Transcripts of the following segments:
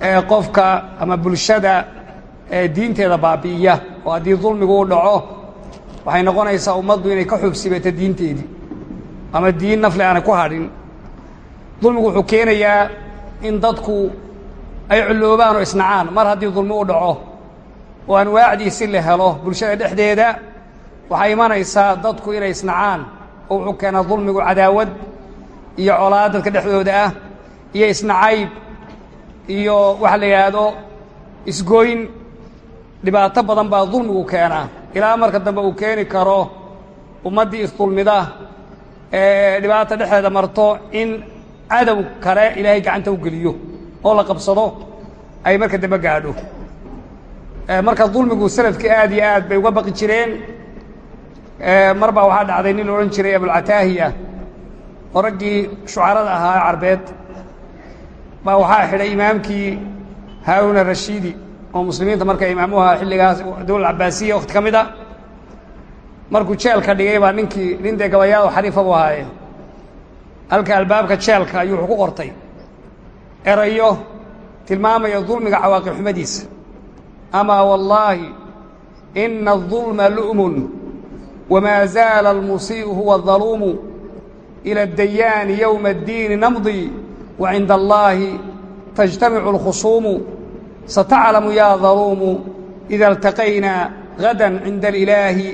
qofka ama bulshada diinteeda baabi'iya oo haddii dulmigu u dhaco waxay noqonaysaa ummaddu inay ka xubsibato diinteedii ama diin nafli aanay ku hadhin dulmigu wuxuu keenayaa in dadku ay culloobaan oo isnacaan. Mar haddii dulmi u dhaco oo anwaacdiisi la helo bulshada dhexdeeda waxay imanaysaa dadku inay isnacaan. Oo wuxuu keenaa dulmigu cadaawad iyo colaad dadka dhexdooda ah iyo isnacayb iyo waxa la yidhaahdo isgoyn dhibaato badan baa dulmigu keenaa. Ilaa marka dambe uu keeni karo ummaddii isdulmida ee dhibaata dhexdeeda marto in cadow kale ilaahay gacanta u geliyo oo la qabsado ay marka dambe gaadho. Marka dulmigu salafkii aad iyo aad bay uga baqi jireen mar baa waxaa dhacday nin odhan jiray abulcataahiya oo raggii shucarada ahaa carbeed baa waxaa xidhay imaamkii haaruna rashiidi oo muslimiinta marka imaamuhu ahaa xilligaas dowla cabaasiya wakti ka mid a. Markuu jeelka dhigay baa ninkii nin dee gabayaado xariifa buu ahaaye. Halka albaabka jeelka ayuu wuxuu ku qortay. Erayo tilmaamaya dulmiga cawaaqixumadiisa amaa wallaahi ina adulma lu'mun wamaa zaala almusiiu huwa daluumu ila addayaani yowma addiini namdi wacinda allaahi tajtamicu اlkhusuumu sataclamu yaa daluumu ida اltaqaynaa gada cinda alilaahi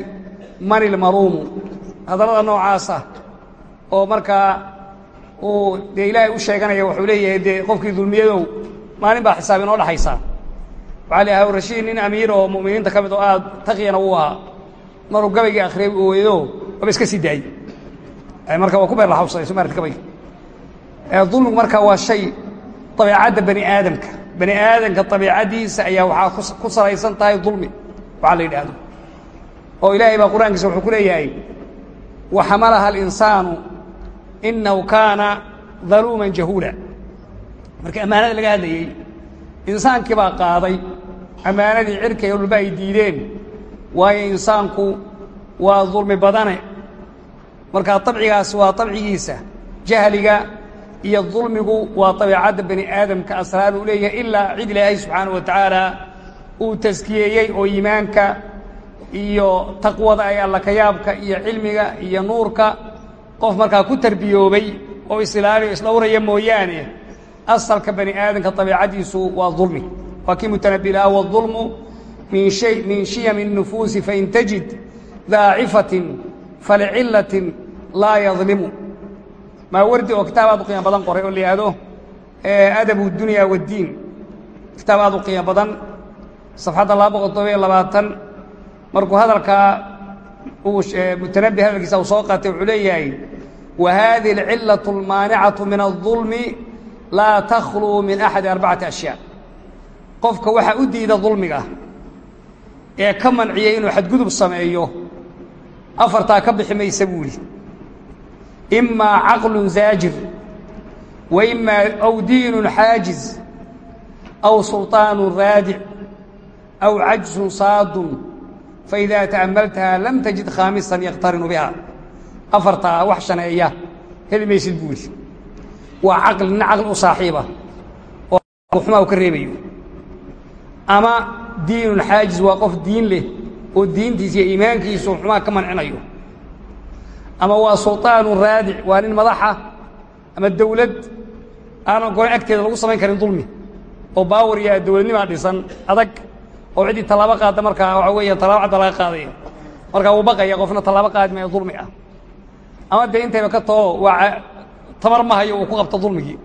man ilmaruumu hadallada noocaasa oo markaa uu dee ilaahay u sheeganaya wuxuu leeyahay dee qofkii dulmiyadow maalin baa xisaab inoo dhaxaysa waxaa la ahaa rashiid nin amiir oo mu'miniinta ka mid oo aad taqiyana uu ahaa maruu gabaygii akhriyay ooyado waba iska sii daayey marka waa dulmigu marka waa shay dabeecadda bani aadamka. Bani aadamka dabeicaddiisa ayaa waxaa ku salaysan tahay dulmi waxaa la yidhaahdo. Oo ilaahay baa qur'aankiisa wuxuu ku leeyahay waxamalaha alinsaanu inahu kaana daluuman jahuula. Marka ammaanada laga hadlayey insaankii baa qaaday ammaanadii cirka iyo dhulba ay diideen waayo insaanku waa dulmi badane. Markaa dabcigaasi waa dabcigiisa jahliga iyo dulmigu waa dabeecadda bani aadamka asraar uu leeyahay ilaa cid ilaahay subxaanaه wa tacaala uu taskiyeeyey oo iimaanka iyo taqwada ay allakayaabka iyo cilmiga iyo nuurka qof markaa ku tarbiyoobay oo isilaaliyo isdhowraya mooyaane asalka bani aadamka dabeicaddiisu waa dulmi waa kii mutanabi laha wاظulmu min shay min shiyami الnufuusi fain tajid daa cifatin falicilatin laa yadlimu maawardi oo kitaab aad u qiimo badan qoray oo la yidhaahdo adabu dunya wاddiin kitaab aad u qiimo badan safxadda laba boqol todobiyo labaatan markuu hadalkaa uu mutanabi hadalkiisa uu soo qaatay wuxuu leeyahay wa hadihi اlcilaة اlmaanicaةu min الظulmi laa takhluu min axadi arbacati ashyaa qofka waxaa u diida dulmiga ee ka manciyey inuu xadgudub sameeyo afartaa ka bixi maysa buu idhi imaa caqlun zaajir wa imaa aw diinun xaajiz aw sulطaanun raadic aw cajsun saadun faidaa ta'ammaltaha lam tajid khaamisan yaqtarinu biha afartaa wax shaneeya heli maysid buu idhi waa caqli nin caqli u saaxiiba oo xumaa u ka reebayo ama diinun xaajiz waa qof diin leh oo diintiisa iyo iimaankiisu xumaa ka mancinayo ama waa sulطaanun raadic waa nin madaxa ama dawlad. Aan ogolan agteeda lagu samayn karin dulmi. Oo baawar iyo dawladnimaa dhisan adag. Oo ciddii tallaabo qaadda markaa waxa weeya tallaabo cadda laga qaadaya. Markaa wuu baqaya qofna tallaabo qaadi maayo dulmi ah. Ama dee intayba ka too waa tamar ma hayo uu ku qabto dulmigii.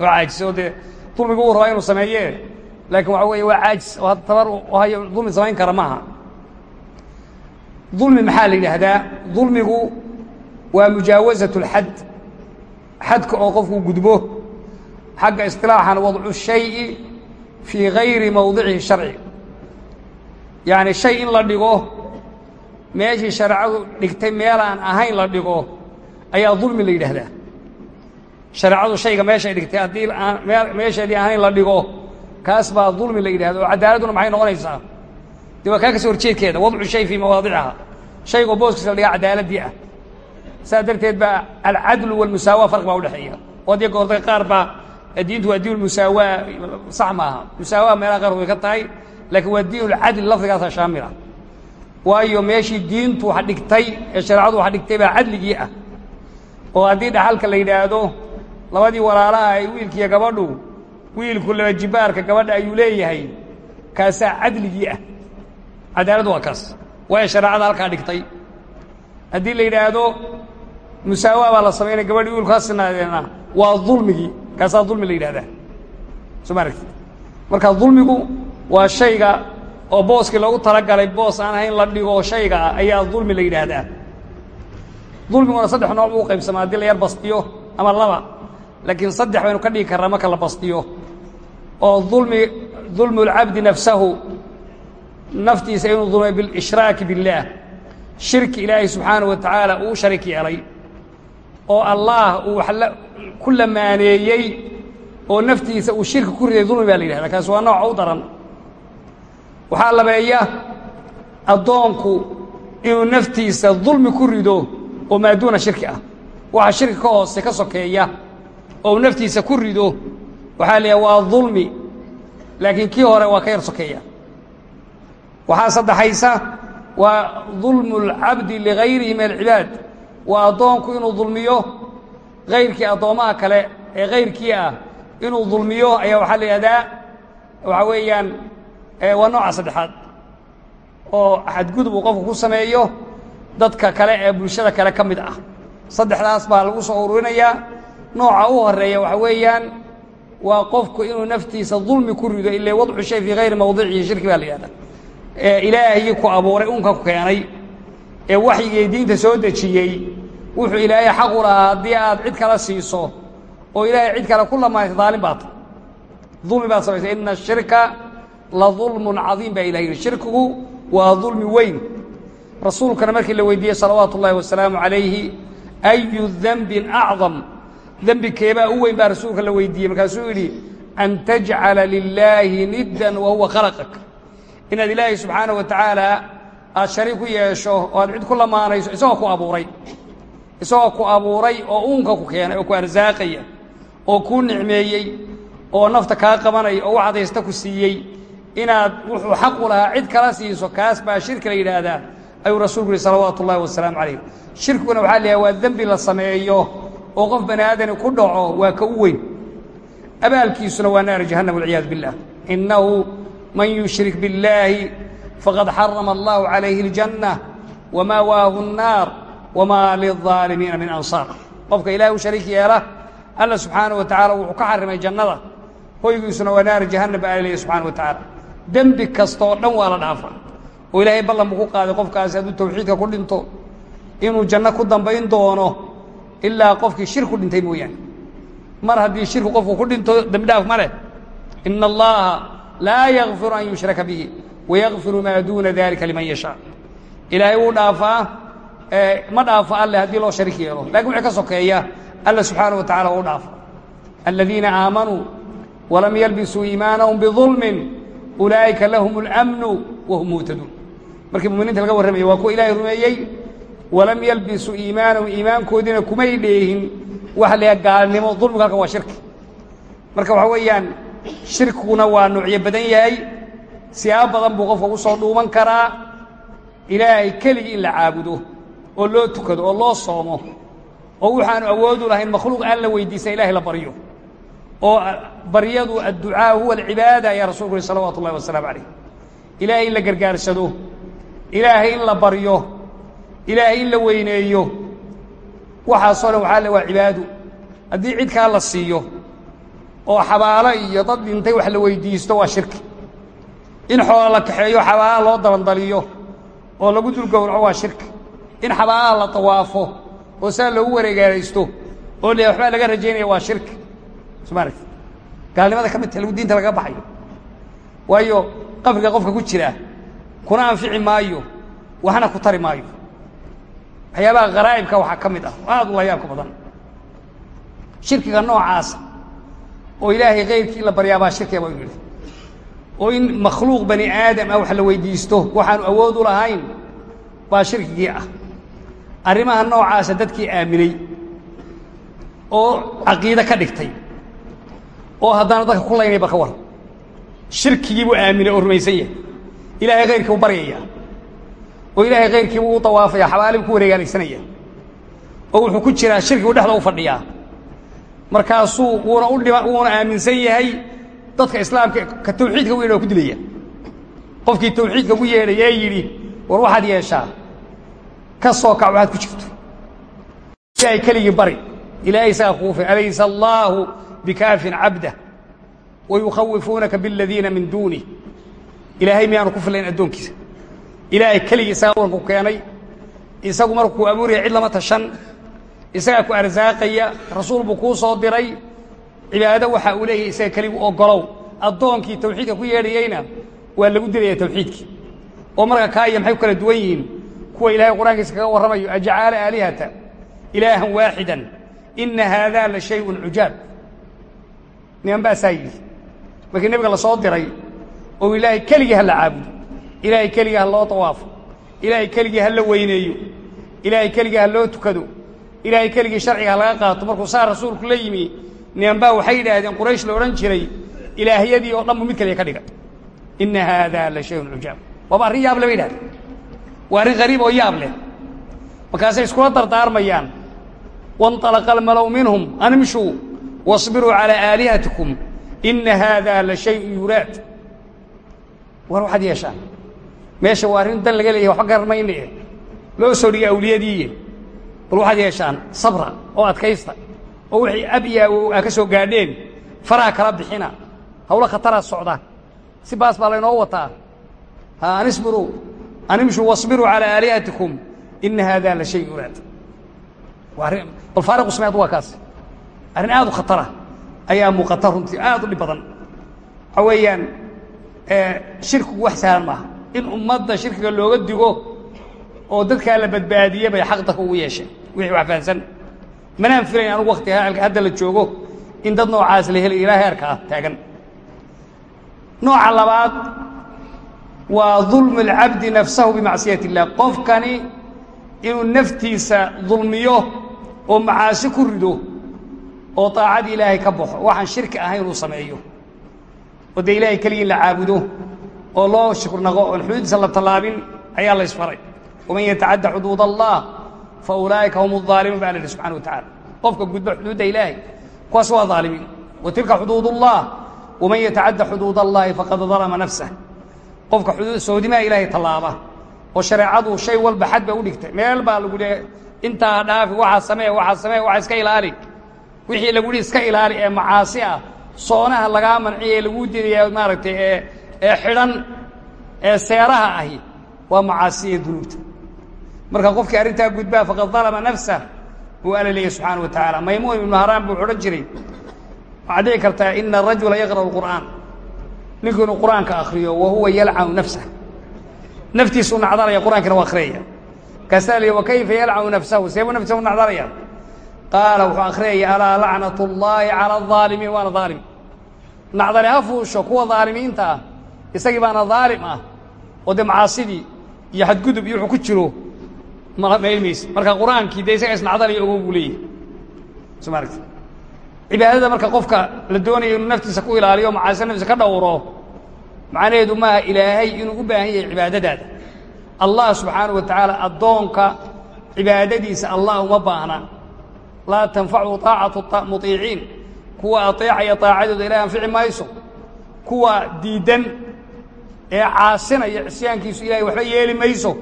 Oo caajis oo dee dulmigu uu rabaa inuu sameeyee. Laakiin waxa weeye waa caajis oo hadda tabar u hayo dulmi samayn kara maaha. Dulmi maxaa la yidhaahdaa? Dulmigu waa mujaawasaة اxad xadka oo qofku gudbo xagga isilaaxan wadcu shayi fii gayri mowdicihi sharci yacni shay in la dhigo meeshii shareecadu dhigtay meel aan ahayn la dhigo ayaa dulmi la yidhaahdaa. Shareecadu shayga meeshay dhigtay haddii meesheedii ahayn la dhigo kaas baa dulmi la yidhahda oo cadaaladduna maxay noqonaysaa? Dee waa horjeedkeeda wadcu shay fii mawaadiciha shaygo booskiisa la dhigaa cadaaladdii ah saas darteed baa alcadlu walmusaawa farq baa udhexeeya haddii goortay qaar baa diintu waa diin musaawaa sax maaha musaawaa meelaha qaar way ka tahay laakiin waa diin ulcadli lafdigaasa shaamila. Waayo meeshii diintu wax dhigtay ee shareecadu wax dhigtay baa cadligii ah. Oo haddii dhaxalka la yidhaahdo labadii walaalaha ay wiilkiiyo gabadhu wiilku laba jibaarka gabadha ayuu leeyahay kaasaa cadligii ah. Cadaaladu waa kaas. Waayo shareecada halkaa dhigtay. Haddii la yidhaahdo musaawa baa la samaynaya gabadhii uulkaasinadeena waa dulmigii kaasaa dulmi la yidhahdaa marka dulmigu waa shayga oo lagu loogu talagalay boos aan ahayn la dhigo shayga ah ayaa dulmi la yidhaahdaa. Dulmiguna saddex nooc buu u qaybsamaa. Haddii la yar bastiyo ama laba laakiin saddex baynu ka dhigi karaa marka la bastiyo. Oo dulmi dulmulcabdi nafsahu naftiisa inuu dulmay bilishraaki biاllaah shirki ilaahay subxaanaه wa tacaala uu sharik yeelay oo allaah uu wax ku lamaaneeyey oo naftiisa uu shirki ku riday dulmi baa la yidhahda kaasi waa nooca u daran. Waxaa labeeya addoonku inuu naftiisa dulmi ku rido oo maaduuna shirki ah. Waxa shirki ka hoose ka sokeeya oo uu naftiisa ku rido waxaa la waa dulmi. Laakiin kii hore waa ka yar sokeeya. Waxaa saddexaysa waa dulmu اlcabdi ligayrihi min alcibaad waa addoonku inuu dulmiyo gayrkii addoommaha kale ee gayrkii ah. Inuu dulmiyo ayaa waxaa la yidhahdaa waxaa weeyaan waa nooca saddexaad. Oo xadgudub uu qofku ku sameeyo dadka kale ee bulshada kale ka mid ah. Saddexdaas baa lagu soo ururinayaa nooca u horreeya waxa weeyaan waa qofku inuu naftiisa dulmi ku rido ila wadcu shay fii hayri mawdicihi shirki baa la yihahda ee ilaahii ku abuuray unka ku keenay ee waxyigii diinta soo dejiyey wuxuu ilaahay xaq u lahaa aad cid kala siiso oo ilaahay cid kale ku lamaayto daalin baad dulmi baad samaysay. Ina ashirka la dulmun cadiim baa ilah yidhi. Waa dulmi weyn. Rasuulkana markii la weydiiyey salawaatu ullaahi wasalaamu calayhi ayu dembin acdam. Dembi keebaa u weyn baa rasuulka la weydiiyey. Markaasuu yidhi an tajcala lilaahi niddan wa huwa khalaqak. Inaad ilaahay subxaanaه wa tacaala aad shariik ku yeesho oo aad cid ku lamaanayso isagoo ku abuuray. Isagoo ku abuuray oo uunka ku keenay oo ku arsaaqaya oo kuu nicmeeyey oo nafta kaa qabanaya oo waxaad haysta ku siiyey. Inaad wuxuu xaq u lahaa cid kala siiso kaas baa shirki la yidhaahdaa. Ayuu rasuulku yihi salawaatu ullahi wasalaamu calayh shirkiguna waxaa la yidhaha waa dembi la sameeyo oo qof bani aadani ku dhaco waa ka u weyn. Abaalkiisuna waa naari jahannam walciyaadu billah. Innahu man yushrik biاllaahi faqad xarama allahu calayhi اljanna wamaawaahu الnaar wamaa lilظaalimiina min ansaar qofka ilahay u shariik yeela alla subxaanaه wa tacala wuxuu ka xarimay jannada hoygiisuna waa naari jahannam ba alaleeya subxana wa tacaala dembi kastaoo dhan waa la dhaafa oo ilaahay ballan buu ku qaaday qofkaasi hadduu tawxiidka ku dhinto inuu janno ku dambayn doono ilaa qofkii shirk ku dhintay mooyaane mar haddii shirku qofku ku dhinto dembi dhaaf ma leh ina allaha laa yakfiru an yushraka bihi wayakfiru maa duuna dalika liman yashaa ilaahay wuu dhaafaa ma dhaafo alle haddii loo sharik yeelo lakin wixii ka sokeeya alla subxaanaه wa tacala u dhaafa aladiina aamanuu walam yalbisuu iimaanahum bظulmin ulaa'ika lahum اlamnu wahum muhtaduun markii muminiinta laga warramaya waa kuwa ilaahay rumeeyey walam yalbisuu iimaanahum iimaankoodiina kumay dheehin waxa la gaalnimo dulmigu halkan waa shirki marka waxa weeyaan shirkiguna waa nuucyo badan yahay siyaabo badan buu qofka ugu soo dhuuman karaa. Ilaahay keligii in la caabudo oo loo tukado oo loo soomo oo waxaanu awoodu lahayn makhluuq aan la weydiisa ilahay la baryo. Oo baryadu adducaa huwa alcibaada ayaa rasulku uhi salawatu ullahi wasalaamu calayh ilaahay in la gargaarsado ilaahay in la baryo ilaahay in la weyneeyo. Waxaasoo dhan waxaa le waa cibaado haddii cid kaa la siiyo oo xabaalo iyo dad dhintay wax la weydiisto waa shirki in xoola la kaxeeyo xabaalaha loo dabandaliyo oo lagu dul gowraco waa shirki in xabaalaha la tawaafo oo saa loogu wareegaaraysto oo le waxbaa laga rajaynaya waa shirki sma gaalnimada ka mid ta lagu diinta laga baxayo. Waayo qabriga qofka ku jira kuna anfici maayo waxna ku tari maayo. Waxyaabaha kharaa'ibka waxaa ka mid ah aad u layaabka badan. Shirkiga noocaasa oo ilaahay kayrkii la baryaabaa shirkiga ba yidhi oo in makhluuq bani aadam ah wax la weydiisto waxaanu awood u lahayn baa shirkigii ah. Arrimaha noocaasa dadkii aaminay oo caqiide ka dhigtay oo haddana dadka ku laynaya bal ka war. Shirkigii buu aaminay oo rumaysan yahay. Ilaahay khayrkii u baryaya oo ilaahay khayrkii buu u dawaafaya xabaali buu ku wareegaalaysanaya oo wuxuu ku jiraa shirkigu dhexda u fadhiyaa. Markaasuu wuuna u dhima wuuna aaminsan yahay dadka islaamka ka tawxiidka u yeedha ku dilaya. Qofkii tawxiidka ku yeedhay ee yidhi war waxaad yeeshaa? Ka soo kac waxaad ku jirto. Ilaahay keligii bari ilaahay isagaa kugu fi alaysa allaahu bikaafin cabdah wa yukhawifuunaka bialadiina min duunih ilaahay miyaanu ku filayn addoonkiisa. Ilaahay keligii isagaa waranku keenay isagu markuu abuuraya cid lama tashan isagaa ku arsaaqaya rasuul buu kuu soo diray cibaado waxa uu leeyahay isaga keligu ogolow. Addoonkii tawxiidka ku yeedhayeyna waa lagu dilaya tawxiidkii. Oo marka kaa iyo maxay ku kala duwan yihiin? Kuwa ilaahay qur'aankiisa kaga warramayo ajcaala aalihata ilaahan waaxidan ina haadaa la shayun cujaab niman baasaa yidhi. Markii nebiga la soo diray oo ilaahay keligii ha la caabudo ilaahay keligii ha loo dawaafo ilaahay keligii ha la weyneeyo ilaahay keligii ha loo tukado ilaahay keligii sharciga ha laga qaato markuu saa rasuulku la yimi niman baa waxay yidhaahdeen quraysh la odhan jiray ilaahyadii oo dhan bu mid kaliya ka dhiga ina haadaa la shayun cujaab waaba arrin yaab le bay yidhahdeen waa arrin hariib oo yaab leh markaasay iskula dardaarmayaan waاnطalaqa almalow minhum an imshuu واصbiruu calى aalihatikum ina haadaa la shayun yuraad war waxaad yeeshaan meesha waa arrin dan laga leeyahy waxba garan mayne loo soo dhigay awliyadiiye bal waxaad yeeshaan sabra oo adkaysta oo wixii abya a ka soo gaadheen faraha kala bixina. Hawlo khataraa socda. Si baas baa laynoo wataa. Anisbiruu animshuu wasbiruu calaa aalihatikum ina haadaa la shay ulaad bal faariqu smeed waa kaas. Arrin aad u khatara ayaa muuqata runtii aad u dhib badan. Waxaa weeyaan shirkigu wax sahlan maaha. In ummadda shirkiga looga digo oo dadkaa la badbaadiyabay xaqdarka ugu yeesheen wixii wax fahansan manaan filayn anugu wakti ah, haacilka hadda la joogo in dad noocaas la helay ilaa heerka ah taagan. Nooca labaad waa dulmu اlcabdi nafsahu bimacsiyat اllah qofkani inuu naftiisa dulmiyo oo macaasi ku rido oo aacada ilaahay ka baxo waxaan shirki ahayn inuu sameeyo. Oo dee ilaahay keligii la caabudo oo loo shukurnaqo oon xuduuddiisa la tallaabin ayaa la ysfaray waman yatacadda xuduud allah faulaaika hum aalimuun baa la yidhi subxana watacaala qofka gudba xuduudda ilaahay kuwaas waa aalimiin wa tilka xuduud اllah waman yatacadda xuduud allahi faqad dalama nafsah qofka soodimaha ilaahay tallaaba oo shareecadu shay walba xad ba u dhigtay. Meel baa lagu hi intaa dhaafi waxaa samee waxaa samee waa iska ilaali. Wixii lagu hi iska ilaali ee macaasi ah soonaha lagaa manciya ee laguu diidaya maaragtay ee ee xidhan ee seeraha ahi waa macaasi ee dunuubta marka qofkii arrintaa gudbaa faqad dalama nafsah buu alla leeyahy subxaana wa tacaala maymuun ibnu haraan buu odhan jiray waxaad dhici kartaa ina arajula yaqra'u qur'aan ninku inuu qur'aanka akriyo wa huwa yalcanu nafsah naftiisuu nacdanaya qur'ankina waa akhriyaya kaasaa lihi wa kayfa yalcanu nafsahu seebuu naftiisa u nacdanaya qaala wuxuu akhriyaya alaa lacnat اllaahi calى الظaalimiin waana aalim nacdani ha fuusho kuwa aalimiinta ah isagii baana aalim ah oo dee macaasidii iyo xadgudub iyo wuxuu ku jiro ma marka qur'aankii de isaga isnacdalaya ogo buu leeyahay soo marka qofka la doonayo inuu naftiisa ku ilaaliyo macaasi naftiisa ka dhowro macnaheedu maaha ilaahay inuu u baahan yahay cibaadadaada. Allah subxaanahu wa tacaala addoonka cibaadadiisa allah uma baahna. Laa tanfacu taacatu muiiciin kuwa aطeecaya taacadooda ilaah anfici mayso. Kuwa diidan ee caasinaya cisyaankiisu ilahay waxba yeeli mayso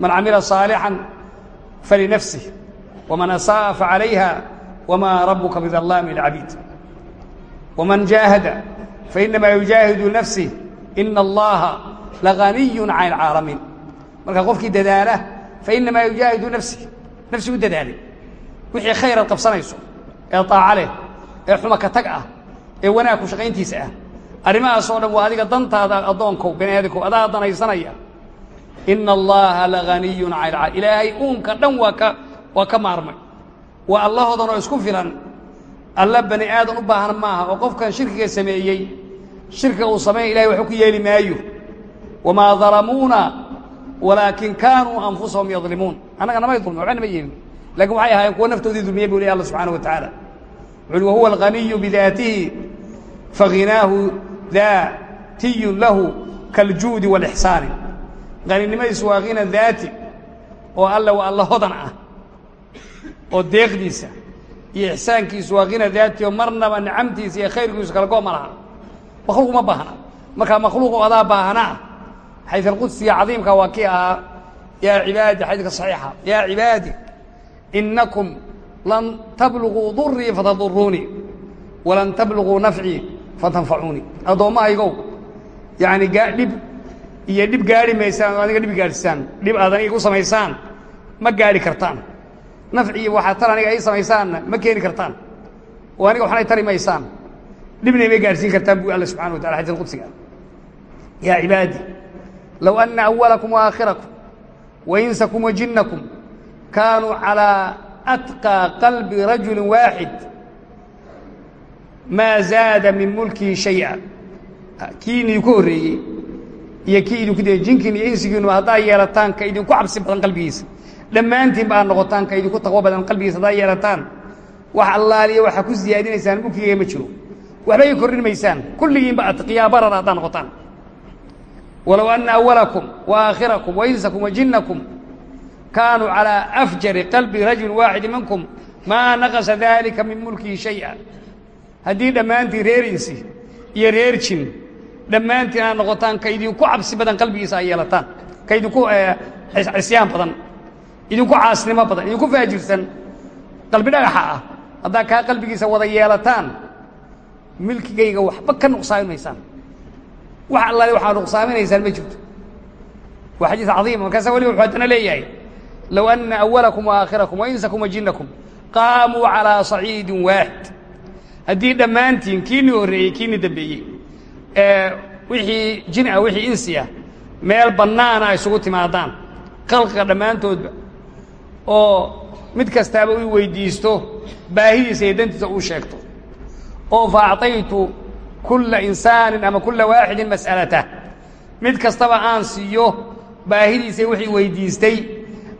man camila صaalixا falinafsih وman asaaءa faعalayha wma rabuka bidalaami اlcabiid wman jaahada fainama yujaahidu nafsih ina allaha laganiy can اlcaalamiin marka qofkii dadaala fainamaa yujaahidu nafsih nafsi u dadaalay wixii khayr aad qabsanayso ee daaco leh ee xuma ka tag ah ee wanaag ku shaqayntiisa ah arrimahaas oo dhan waa adiga dantaada addoonkow bani aadamkow adaa danaysanaya ina allaha laganiyun can ilaahay uunka dhan waa ka waa ka maarmay. Waa allahoodan oo isku filan. Alla bani aadan u baahan maaha oo qofkan shirkiga sameeyey. Shirkiga uu sameyn ilahay waxba ku yeeli maayo. Wamaa dalamuuna walaakin kaanuu anfusahum yadlimuun annaga namay dulmin waxba nama yeelin. Lakin waxay ahaayeen kuwa naftoodii dulmiyey bu ley alla subxaana wa tacaala wuxu uhi wahuwa alganiyu bidaatihi fahinaahu daatiyun lahu kaljuudi wاlixsaani qaninimadiisu waa hina daati oo alle waa alla hodan ah oo deeqdiisa iyo ixsaankiisu waa hina daati oo marnaba nicamtiisa iyo khayrkiisu kala go ma laha. Makhluuq ma baahna. Markaa makhluuqu adaa baahanaa xayd alqudsiga cadiimka waa kii ahaa. Yaa cibaadi xadiidka saxiixa. Yaa cibaadi inakum lan tabluguu durii fatadurunii walan tabluguu nafcii fatanfacuunii. Addoommahaygow yani dhib iyo dhib gaari maysaan oo aniga dhib gaadhisaan dhib aad aniga igu samaysaan ma gaadhi kartaan nafci iyo waxaad tar aniga ii samaysaanna ma keeni kartaan oo aniga waxnay tari maysaan dhibna ima gaadhsiin kartaan buu alla subxana wa tala xadis alqudsiga yaa cibaadi low ana awalakum waakhirakum wainsakum wajinakum kaanuu calىa atqىa qalbi rajuli waaxid maa zaada min mulkihi shayئa kii idinku horreeyey iyo kii idinku de jinkiin iyo insigiinuba haddaa yeelataan ka idinku cabsi badan qalbigiisa. Dhammaantiinba aad noqotaan ka idinku taqwo badan qalbigiisa haddaa yeelataan. Wax allaaliya waxaa ku siyaadinaysaan mulkigayga ma jiro. Waxba ay kordhin maysaan. Kulligiinba atqiyaa barar haddaa noqotaan. Walow ana awalakum waakhirakum wainsakum wajinakum kaanuu calىa afjari qalbi rajuli waaxidi minkum maa naqasa dalika min mulkihi shayئa haddii dhammaantiin reer iyo reer jin dhammaantiin aad noqotaan ka idinku cabsi badan qalbigiisa ay yeelataan. Ka idinku cisyaan badan. Idinku caasnimo badan. Idinku faajirsan. Qalbi dhagaxa ah. Haddaa kaa qalbigiisa wada yeelataan milkigayga waxba ka nuqsaamin maysaan wax allaale waxaa nuqsaaminaysaan ma jirto. Waa xadiis cadiima markaasa weliba wuxuu haddana leeyahay low ana awalakum waakhirakum wainsakum wajinakum qaamuu calىa saciidin waaxid haddii dhammaantiin kiini horreeyey kiini dambeeyey wixii jin ah wixii insi ah meel bannaana ay isugu timaadaan khalqiga dhammaantoodba oo mid kastaaba u weydiisto baahidiisa iyo dantiisa uu sheegto oo fa acطaytu kulla insaanin ama kulla waaxidin mas'alatah mid kastaba aan siiyo baahidiisa wixii weydiistay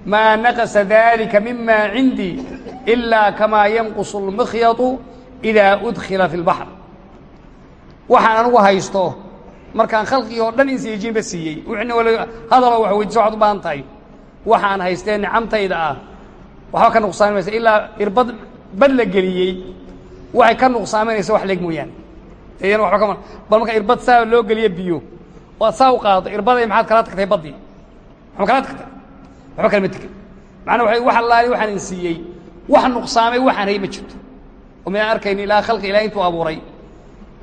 maa naqasa dalika mima cindii ilaa kamaa yanqusu اlmikhyatu idaa udkhila fi اlbaxr waxaan anugu haysto. Markaan khalqigii oo dhan insiya jinba siiyey. Wixina hadaloo wax weydiiso waxaad u baahan tahay. Waxaan haystee nicamtayda ah. Waxba ka nuqsaaminaysa ilaa irbad bad la geliyey. Waxay ka nuqsaaminaysa wax leeg mooyaane. Iyana waba kama bal marka irbad saa loo geliye biyo oo saa u qaado irbaday maxaad kala tagtay baddii maxaa kala tagtay. Waxba kalama tegin macnaa wa wax allaali waxaan in siiyey wax nuqsaamay waxaan hay ma jirto. Oo midaan arkayn ilaa khalqi ilahay intuu abuuray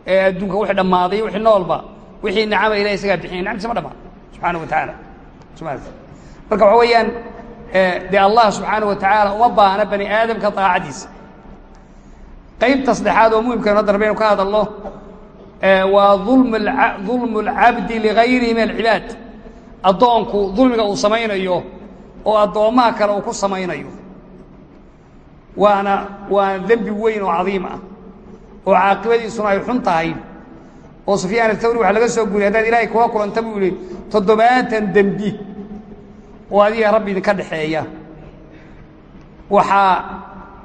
ee adduunka wixii dhammaaday wixii noolba wixii nicama ilahay isagaa bixiyay nicmtiisa ma dhamaan. Subxaana wa tacaala. Marka waxa weeyaan dee allah subxaana wa tacaala uma baahna bani aadamka daacadiisa. Qaybta saddexaad oo muhimkaynu hadda rabaynu ka hadalno waa ulm dulmu اlcabdi ligayrihi min alcibaad. Addoonku dulmiga uu samaynayo oo addoommaha kale uu ku samaynayo. Waana waana dembi weyn oo cadiim ah oo caaqibadiisuna ay xun tahay. oo sufyaan athawri waxaa laga soo guriyay haddaad ilaahay kula kulanta buu yihi toddobaatan dembi oo adiga rabbi idinka dhexeeya. Waxaa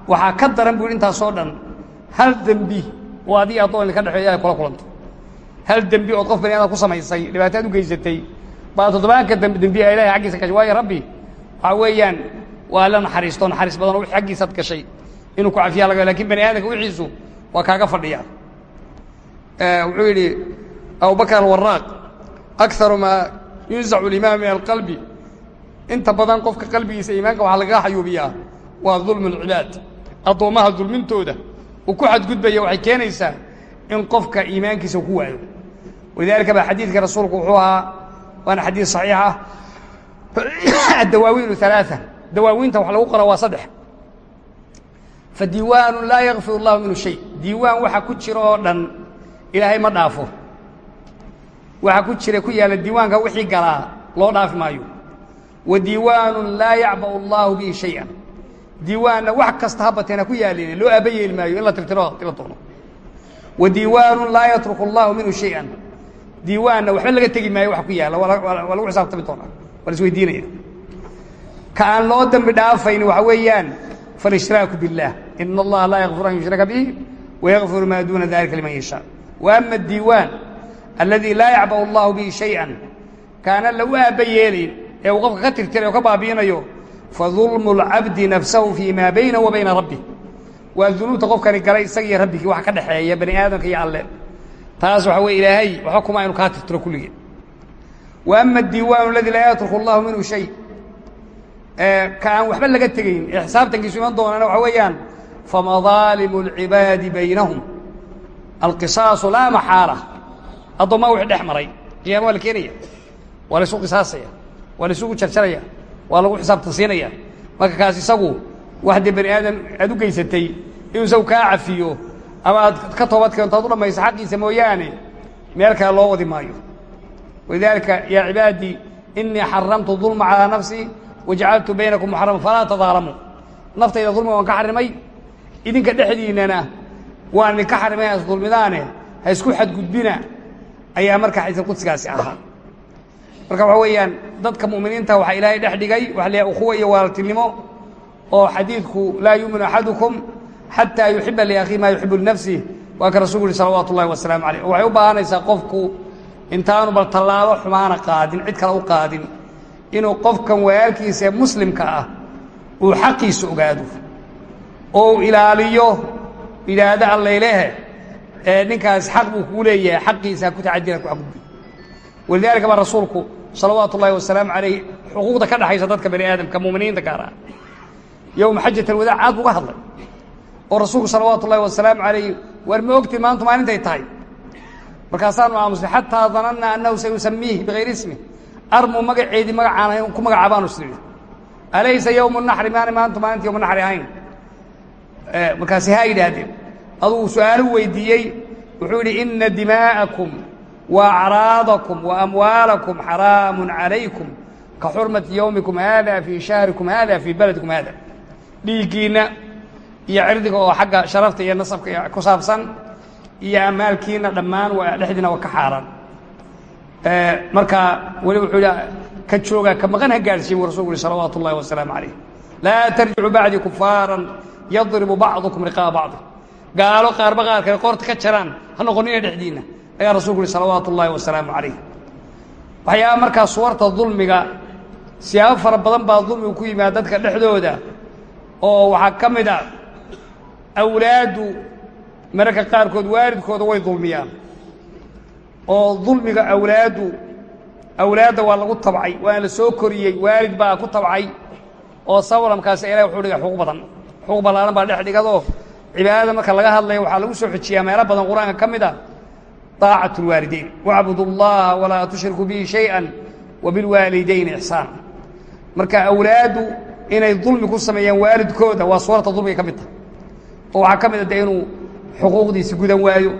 waxaa ka daran bu yidhi intaasoo dhan hal dembi oo adiga addoon idinka dhexeeya ilahay kula kulanto. Hal dembi ood qof bani aadam ku samaysay dhibaataad u geysatay baa toddobaanka dambi dembiya ilahay xaggiisa gashay. Waayo rabbi waxaa weeyaan waa la naxariisto naxariis badan wixii xaggiisaad gashay inuu ku cafiyaa laga laakiin bani aadamka wixiisu waa kaaga fadhiya. Wuxuu yidhi abubakr alwaraaq akaru maa yunzacu limaan min alqalbi. Inta badan qofka qalbigiisa iimaanka waxaa lagaga xayuubiyaa waa dulmu lcibaad addoommaha dulmintooda uu ku xadgudbaya waxay keenaysaa in qofka iimaankiisa ku waayo. Walidaalika baa xadiidka rasuulku wuxuu ahaa waana xadiid saxiix ah. Dawaawiinu alaaa dawaawiinta wax lagu qora waa saddex fadiiwaanu laa yakfir اllahu minhu shay diiwaan waxa ku jira oo dhan ilaahay ma dhaafo waxa ku jira ku yaalla diiwaanka wixii galaa loo dhaafi maayo wa diiwaanu laa yacba'u اllahu bihi shayئa diiwaanna wax kasta habateena ku yaalin loo aaba yeeli maayo in la tirtiro tiro doono wa diiwaanu laa yatruku اllahu minhu shayئa diiwaanna waxba laga tegi maayo wax ku yaalla waa lagu xisaabtami doonaa waa la isweydiinaya ka aan loo dambi dhaafayn waxa weeyaan faalishraaku biاllah ina allaha laa yakfir an yushraka bihi wayakfiru maa duuna dalika liman yashaa wa ama addiiwaan alladii laa yacba'u allahu bihi shay-an kaana lagu aabba yeelayn ee uu qofka ka tirtiray oo ka baabi'inayo fa dulmu lcabdi nafsahu fii maa baynahu wa bayna rabbih waa dunuubta qofkani galay isaga iyo rabbigii wax ka dhexeeya bani aadamka iyo alle taas waxa weye ilaahay waxba kuma aynu kaa tirtiro kulligee wa ama addiiwaanu aladii laa yatruku allahu minhu shay ka aan waxba laga tegayn. Xisaabtankiisu iman doonana waxa weeyaan famadaalimu اlcibaadi baynahum. Alqisaasu laa maxaala. Addoommaa wixii dhex maray. Qiyama waa la keenaya. Waa la isu qisaasaya. Waa la isugu jarjaraya. Waa lagu xisaabtansiinaya marka kaas isagu wax bani aadam aad u geysatay inuu isagu kaa cafiyo ama aad ka toobad keento ad u dhamayso xaqiisa mooyaane meel kale loo wadi maayo. Walidaalika yaa cibaadii inii xaramtu dulma calaa nafsii wajacaltu baynakum muxarama falaa tadaalamuu naftayda dulmiga waan ka xarimay idinka dhexdiinnana waan idinka xarimay ha isdulmidaane ha isku xadgudbina ayaa marka xadiisul qudsigaasi ahaa. Marka waxaa weeyaan dadka mu'miniinta waxaa ilaahay dhex dhigay waxa la yahay ukhuwa iyo walaaltinimo oo xadiidku laa yuuminu axadukum xataa yuxiba liakhiih maa yuxibu linafsih waa ka rasulku uhi salawaatu ullahi wasalaamu calayh oo waxay u baahanaysaa qofku intaanu bal tallaabo xumaana qaadin cid kale u qaadin inuu qofkan walaalkiisa ee muslimka ah uu xaqiisa ogaado. Oo uu ilaaliyo yidhaahdo allaylehe ee ninkaas xaq buu kuu leeyahay xaqiisa ha ku tacadina ku xadgudbi walidaalika baa rasuulku salawaatu ullahi wasalaamu calayh xuquuqda ka dhexaysa dadka bani aadamka muminiinta gaar ah yowma xajat alwadaac aad buga hadlay. Oo rasuulku salawaatu ullahi wasalaamu calayh waar ma ogtiin maantu maalintay tahay? Markaasaanu aamusnay xataa dananna annahu sayusamiihi bigayri ismi armuu magaceedii magacaan ku magacaabaanu isnidhi alaysa yowmu naxri maana maantu maalinta yowma naxri ahayn. Markaasi haa yidhaahdeen. Adugu su'aalu weydiiyey wuxuu yidhi ina dimaa'akum wa acraadakum wa amwaalakum xaraamun calaykum ka xurmati yowmikum haada fii shahrikum haada fii baladikum haada dhiiggiinna iyo cirdiga oo xagga sharafta iyo nasabka ku saabsan iyo amaalkiina dhammaan dhexdiina waa marka weli wuxuu yidhi ka joogaa ka maqan ha gaadhsiin buu rasulku uhi salawaatu ullahi wasalaamu calayh laa tarjicu bacdii kufaaran yadribu bacdukum riqaaba bacdi. Gaalo qaarba qaar kale qoorta ka jaraan ha noqonina dhexdiinna ayaa rasulku uhi salawaatu ullaahi wasalaamu calayh waxyaaba markaa suwarta dulmiga siyaabo fara badan baa dulmigu ku yimaada dadka dhexdooda oo waxaa ka mid a awlaaddu mararka qaarkood way dulmiyaan oo dulmiga awlaaddu awlaadda waa lagu tabcay waana la soo koriyey waalid baa ku tabcay oo sawalamkaasi ilahi wuxuu dhigay xuquuq badan xuquuq ballaaran baa dhex dhigadoo cibaadada marka laga hadlaya waxaa lagu soo xojiyaa meelo badan qur-aanka ka mid a طaacaة الwaalidayn wacbudu اllaha walaa tushrikuu bihi shayئa wabilwaalidayni ixsaan marka awlaaddu inay dulmi ku sameeyaan waalidkooda waa suurata dulmiga ka mid tahay oo waxaa ka mid a de inuu xuquuqdiisi gudan waayo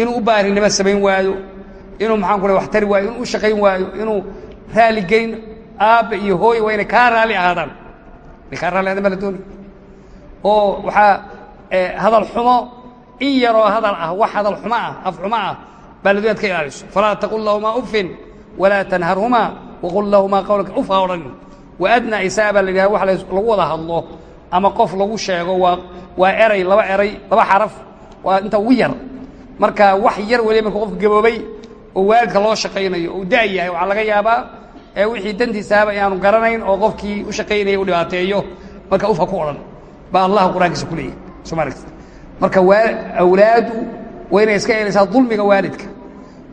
inuu u baarinimo samayn waayo inuu maxaan ku wax tari waayo inuu u shaqayn waayo inuu raaligelin aabba iyo hooy waa kaa raalli ahaadaan. Kaa raalli ahaadaan baa oo waxaa hadal xumo in yaroo hadal ah wax hadal xumo ah af xumo ah baa la doonay ka ilaaliso. Falaa taqul lahumaa ufin walaa tanharhumaa waqul lahumaa qawlaka uf ha odhanin waadnaa la yidhaha wax lagu wada hadlo ama qof lagu sheego waa waa eray laba eray laba xaraf waa inta ugu yar. Marka wax yar weliba marka qofka gaboobay oo waalidka loo shaqaynayo oo da yahay waxaa laga yaabaa wixii dantiisaaba inaanu garanayn oo qofkii u shaqaynaya u dhibaateeyo. Marka uf ha ku odhan baa allah qur'aankiisa ku leeyahy soo ma aragti marka awlaadu waa inay iska elaysaa dulmiga waalidka.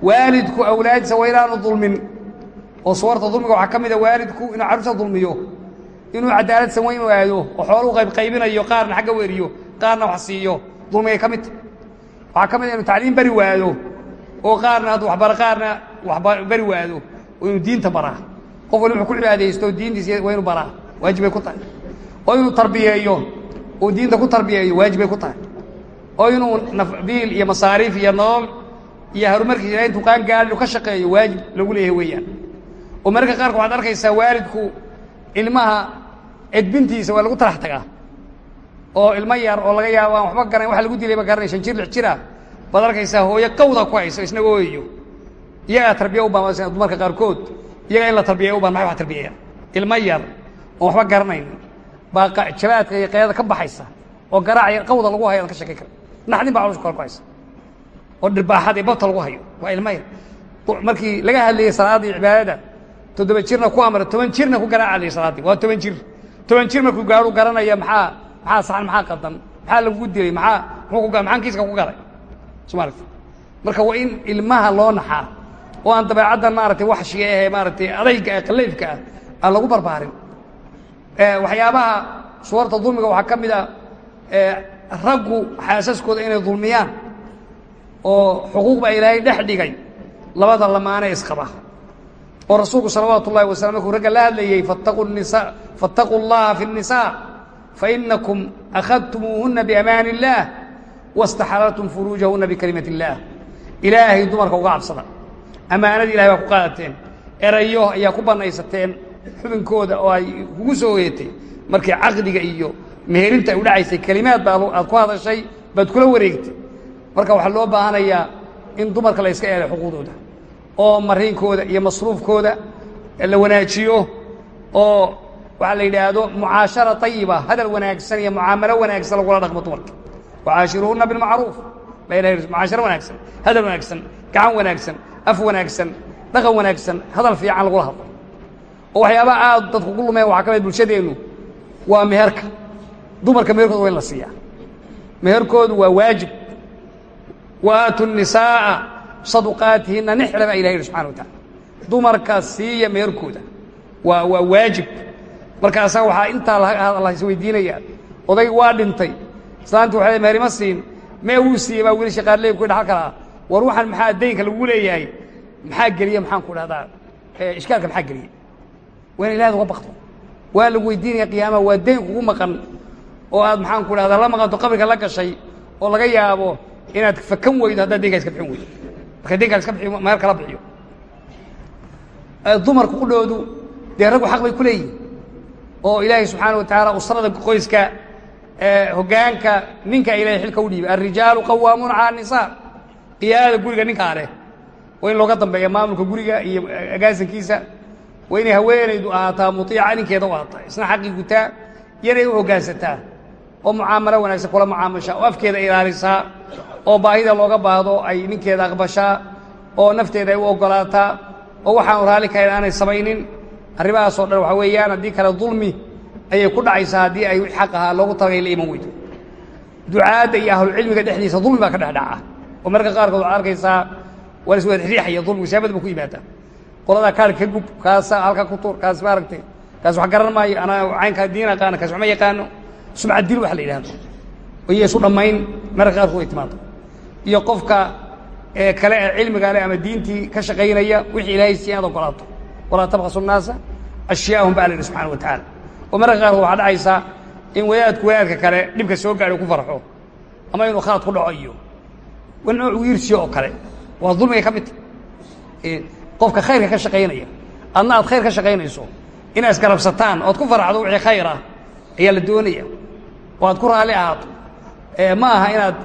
Waalidku awlaadiisa waa inaanu dulmin oo suwarta dulmiga waxaa ka mida waalidku inuu carruurta dulmiyo inuu cadaalad samayn waayo oo xooluu qaybqaybinayo qaarna xagga weriyo qaarna wax siiyo dulmigay ka midta waxaa ka mid inuu tacliim bari waayo oo qaarna hadduu waxbaro qaarna waxbari waado oo inuu diinta baraa qof wali wuxuu ku cibaadaysto diintiisa waa inuu baraa waajib bay ku tahay. Oo inuu tarbiyeeyo oo diinta ku tarbiyeeyo waajib bay ku tahay. Oo inuu nafbiil iyo masaariif iyo nolol iyo horumarkiisa ilahay intuu qaan gaadhi inuu ka shaqeeyo waajib lagu leeyahay weeyaan. Oo mararka qaarka waxaad arkaysaa waalidku ilmaha edbintiisa waa lagu talax tagaa. Oo ilmo yar oo laga yaabo aan waxba garan waxa lagu dilay ba garanay shan jir lix jira baad arkaysaa hooyo qawda ku hayso isna ooyayo iyagaa tarbiya u baan dumarka qaarkood iyagaa in la tarbiya u baan maxay wax tarbiyeeyaan ilmo yar oon waxba garanayn baa jabaadka iyo qeedada ka baxaysa oo garaac yar qawda lagu hayo ad ka sheekay kara naxdin baa caloosha kor ku haysa. Oo dhirbaaxadii babta lagu hayo waa ilma yar. Markii laga hadlayey salaaddii cibaadada toddoba jirna ku amra toban jirna ku garaacalay salaaddii waa toban jir. Toban jir markuu gaaru garanaya maxaa maxaa saxan maxaa qadan maxaa lagugu dilay maxaa maxaan kiiska ku galay soo maaragta marka waa in ilmaha loo naxaa oo aan dabeecaddan maaragtay waxshiga ahee maaragtay adayga ah qallayfka ah aan lagu barbaarin waxyaabaha suwarta dulmiga waxaa ka mid a raggu xaasaskooda inay dulmiyaan oo xuquuqba ilaahay dhex dhigay labada lamaane isqaba oo rasuulku salawaatu ullahi wasalam markuu ragga la hadlayey fattaquu nisa fattaquu اllaha fi الnisaa fainakum akhadtumuuhuna biamaani اllaah waاstaxalaltum furuujahuna bikalimati اllaah ilaahay dumarka uga cabsada ammaanadii ilahay baa ku qaadateen erayo ayaa ku banaysateen xubinkooda oo ay kugu soo hoyatay markii caqdiga iyo meherinta ay u dhacaysay kelimaad baa aad ku hadashay baad kula wareegtay marka waxaa loo baahanayaa in dumarka la yska eelay xuquuqdooda oo mariinkooda iyo masruufkooda la wanaajiyo oo waxaa la yidhaahdo mucaashara ayiba hadal wanaagsan iyo mucaamalo wanaagsan lagula dhaqmo dumarka baa ilahay mucaasharo wanaagsan hadal wanaagsan gacan wanaagsan af wanaagsan dhaqan wanaagsan hadal fiican lagula hadlo oo waxyaabaha aad dadku ku lumeen waxaa ka mid bulshadeennu waa meherka dumarka meherkooda waa in la siiyaa meherkoodu waa waajib wa aatu nisaa'a saduqaatihinna nixla baa ilaha yidhi subxana wa taala dumarka siiya meherkooda waa waa waajib markaasaa waxaa intaa la isweydiinaya odayg waa dhintay islaanti waxay meher ima siin. Mee wuu siiyey baa wiilasha qaarleey ku dhaxal kalaa war waxaan maxaa daynka lagu leeyahay? Maxaa geliye maxaan ku dhahdaa? Ishkaalka maxaa geliye waa in ilaahad uga bakto waa lagu weydiinaya qiyaamaha. Waa dayn kugu maqan oo aad maxaan ku dhahdaa? La maqanto qabriga la gashay oo laga yaabo inaad fakan weydo haddaad daynkaa iska bixin weydo. Marka daynkaa iska bixiyo meel kala bixiyo. Dumarku qudhoodu dee raggu xaq bay ku leeyihiin oo ilaahay subxaana wa tacaala usrada qoyska hoggaanka ninka ilahay xilka u dhiibay alrijaalu qawaamuuna cala annisaa qiyaadada guriga ninkaa leh waa in looga dambeeya maamulka guriga iyo agaasankiisa waa inay haweenaydu ahaataa muiica ninkeeda u ahaataa isna xaqii gutaa yanay u hoggaansataa oo mucaamalo wanaagsan kula mucaamashaa oo afkeeda ilaalisaa oo baahida looga baahdo ay ninkeeda aqbashaa oo nafteeda ay u oggolaataa oo waxaanu raalli kahayn aanay samaynin arrimahaasoo dhan waxaa weeyaan haddii kale dulmi ayay ku dhacaysaa haddii ay xaq ahaa talagay la iman weydo. Ducaadda iyo ahlucilmiga dhexdiisa dulmi baa ka dhex dhaca. Oo marka qaarkood waxaad arkaysaa waa la iswadaxriixaya dulmigu saabad ba ku yimaada qoladaa kaar ka gub kaasa halka ku tuur kaas maaragtay kaas wax garan maayo anaa caynkaa diin aqaana kaas wax ma yaqaano. Sumcad dil waxa la yidhahdo iyo isu dhammayn marka qaarkood ay timaado. Iyo qofka kale ee cilmiga leh ama diintii ka shaqaynaya wixii ilaahay siiya inaad walaa tabkhasu nnaasa ashyaahum baa la yidhi subxana wa tacaala oo mararka qaarkood waxaa dhacaysaa in wadaadku wadaadka kale dhibka soo gaadho ku farxo ama inuu khalad ku dhaco iyo nooc wiirsiyo oo kale. Waa dulmigay ka mid tahy qofka khayrka ka shaqaynaya adna aad khayr ka shaqaynayso inaad isgarabsataan oad ku farxdo wixii khayr ah ayaa la doonaya. Oo aad ku raalli ahaato. Ma aha inaad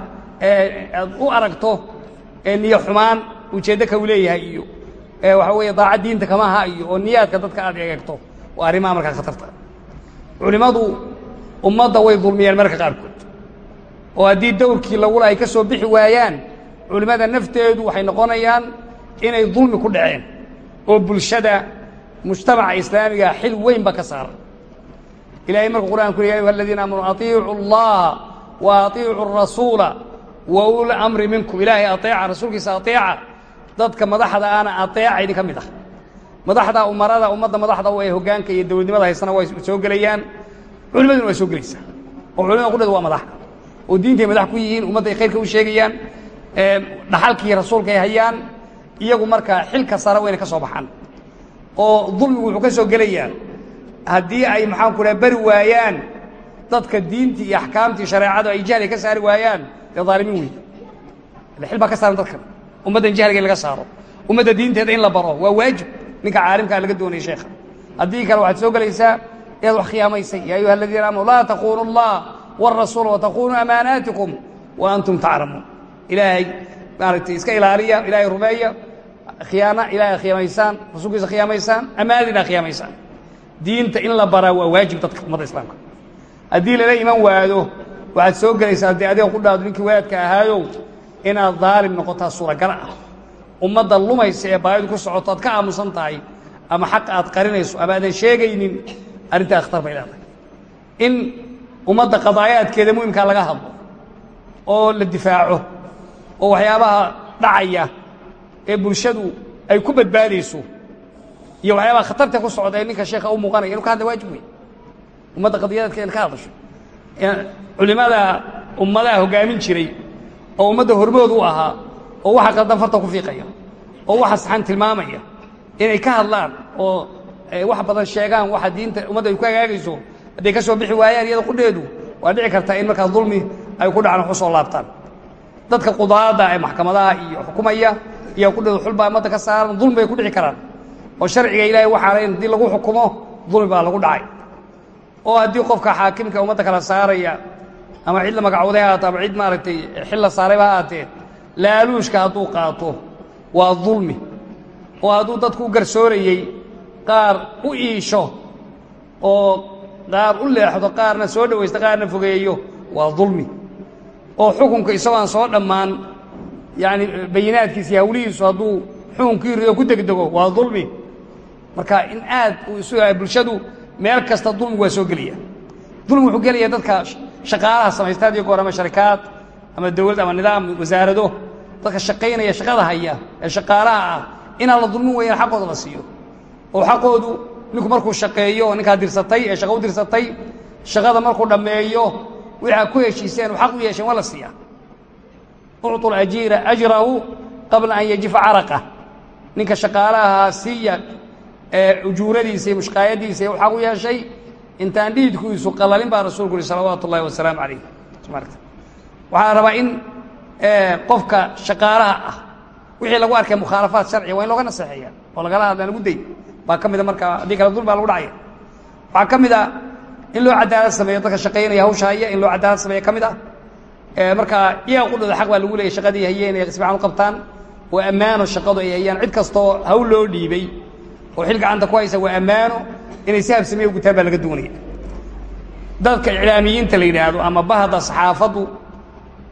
aad u aragto niyo xumaan ujeeddo ka u leeyahay iyo waxaa weeye daacad diinta kama aha iyo oo niyaadka dadka aad eegto. Waa arrimaha markaa khatarta culimmadu ummadda way dulmiyeen mararka qaarkood oo haddii dawrkii lagula ay ka soo bixi waayaan culimmada nafteedu waxay noqonayaan inay dulmi ku dhaceen oo bulshada mujtamaca islaamiga xil weyn ba ka saaran ilahay markuu qur'an ku ya ayuha aladiina aamanuu atiicu اllaha wa atiicu الrasuula wa uli amri minkum ilaahay aeeca rasuulkiisa aeeca dadka madaxda ana aeeca idinka mid ah madaxda umarada ummadda madaxda u ee hoggaanka iyo dowladnimada haysana way soo gelayaan. Culimaduna way soo gelaysaa oo culimada qudheedu waa madax oo diintay madax ku yihiin ummadday khayrka u sheegayaan dhaxalkii rasuulka ay hayaan iyagu markaa xilka sare wayna ka soo baxaan. Oo dulmigu wuxuu ka soo gelayaa haddii ay maxaan ku dhaha bari waayaan dadka diintii iyo axkaamtii shareecadu ay jahliga ka saari waayaan dee dhaalimiin wey xil baa ka saaran dadkan ummaddan jahliga in laga saaro. Ummadda diinteeda in la baro waa waajib ninka caalimkaa laga doonaya sheekha. Haddii kale waxaad soo gelaysaa inaad wax khiyaamaysay yaa ayuha aladiina aamanu laa taquunu allah wاrasuula wataquunuu amaanaatikum wa antum taclamuun ilaahay maaragtay iska ilaaliya ilaahay rumeeya. Khiyaana ilaahay khiyaamaysaan rasuulkiisa khiyaamaysaan ammaanadiina khiyaamaysaan. Diinta in la baraa waa waajib dadka ummadda islaamka. Haddii lala iman waado waxaad soo gelaysaa dee adiga ku dhaado ninkii wadaadka ahaayow inaad daalim noqotaa suuragal ah ummadda lumaysa ee baahidu ku socoto aad ka aamusan tahay ama xaq aad qarinayso ama aadan sheegaynin arrintaa akhtar bay leedahay. In ummadda qadaayaadkeeda muhimkaa laga hadlo oo la difaaco oo waxyaabaha dhacaya ee bulshadu ay ku badbaadayso iyo waxyaabaha khatarta ku socda ee ninka sheekha u muuqanaya inu ka hadla waajib wey ummadda qadiyaadkeeda in ka hadasho culimada ummadaha hoggaamin jiray oo ummadda hormood u ahaa oo waxa qaldan farta ku fiiqaya oo waxa saxan tilmaamaya inay ka hadlaan oo wax badan sheegaan waxa diinta ummadda ay ku hagaagayso hadday ka soo bixi waayaan iyada qudheedu waa dhici kartaa in markaa dulmi ay ku dhacaan wax u soo laabtaan. Dadka qudaada ee maxkamadaha iyo xukumaya iyo qudheedu xulbaa ummadda ka saaran dulmi bay ku dhici karaan. Oo sharciga ilaahay waxaanayn haddii lagu xukumo dulmi baa lagu dhacay. Oo haddii qofka xaakimka ummadda kala saaraya ama cid la magacooday ha haato ama cid maaragtay xil la saarayba ha haatee laaluushka hadduu qaato waa dulmi oo hadduu dadku garsoorayey qaar u iisho oo qaar u leexdo qaarna soo dhowaysto qaarna fogeeyo waa dulmi. Oo xukunka isagoo soo dhammaan yacani bayinaadkiisa iyo hawlihiisu hadduu xukunkii rido ku degdego waa dulmi. Marka in aad uu isu yahay bulshadu meel kasta dulmigu waa soo gelaya dulmi wuxuu gelaya dadka shaqaalaha samaysta hadiyo goor ama sharikaad ama dawlad ama nidaam wasaarado dadka shaqaynaya shaqada haya ee shaqaalaha ah inaan la dulmin weeyaan xaqooda la siiyo. Oo xaqoodu ninku markuu shaqeeyo ninkaa dirsatay ee shaqa u dirsatay shaqada markuu dhammeeyo waxaa ku heshiiseen xaq u yeesheen waa la siiyaa ucطu ajrahu qabla an yajifa caraqah ninka shaqaalaha siiya ujuuradiisa iyo mushqaayadiisa u xaq u yeeshay intaan dhiidkiisu qalalin baa rasuulku uhi salawaatu ullahi wasalaamu calayh waxaa rabaa in qofka shaqaalaha ah. Wixii lagu arkay mukhaalafaad sharciga waa in looga naseexeeya oo lagala hadlaan lagu day baa ka mida markaa haddii kale dul baa lagu dhacaya. Waxaa ka mid a in loo cadaalad sameeyo dadka shaqaynaya hawsha haya in loo cadaalad sameeya ka mid ah markaa iyaga qudhooda xaq baa lagu leeyay shaqadii hayeen ay sibcan u qabtaan oo ammaano shaqadu ay hayaan. Cid kastoo hawl loo dhiibay oo xil gacanta ku haysa waa ammaano inay si habsameye u gutaan baa laga doonaya. Dadka iclaamiyiinta la yidhaahdo ama bahda saxaafaddu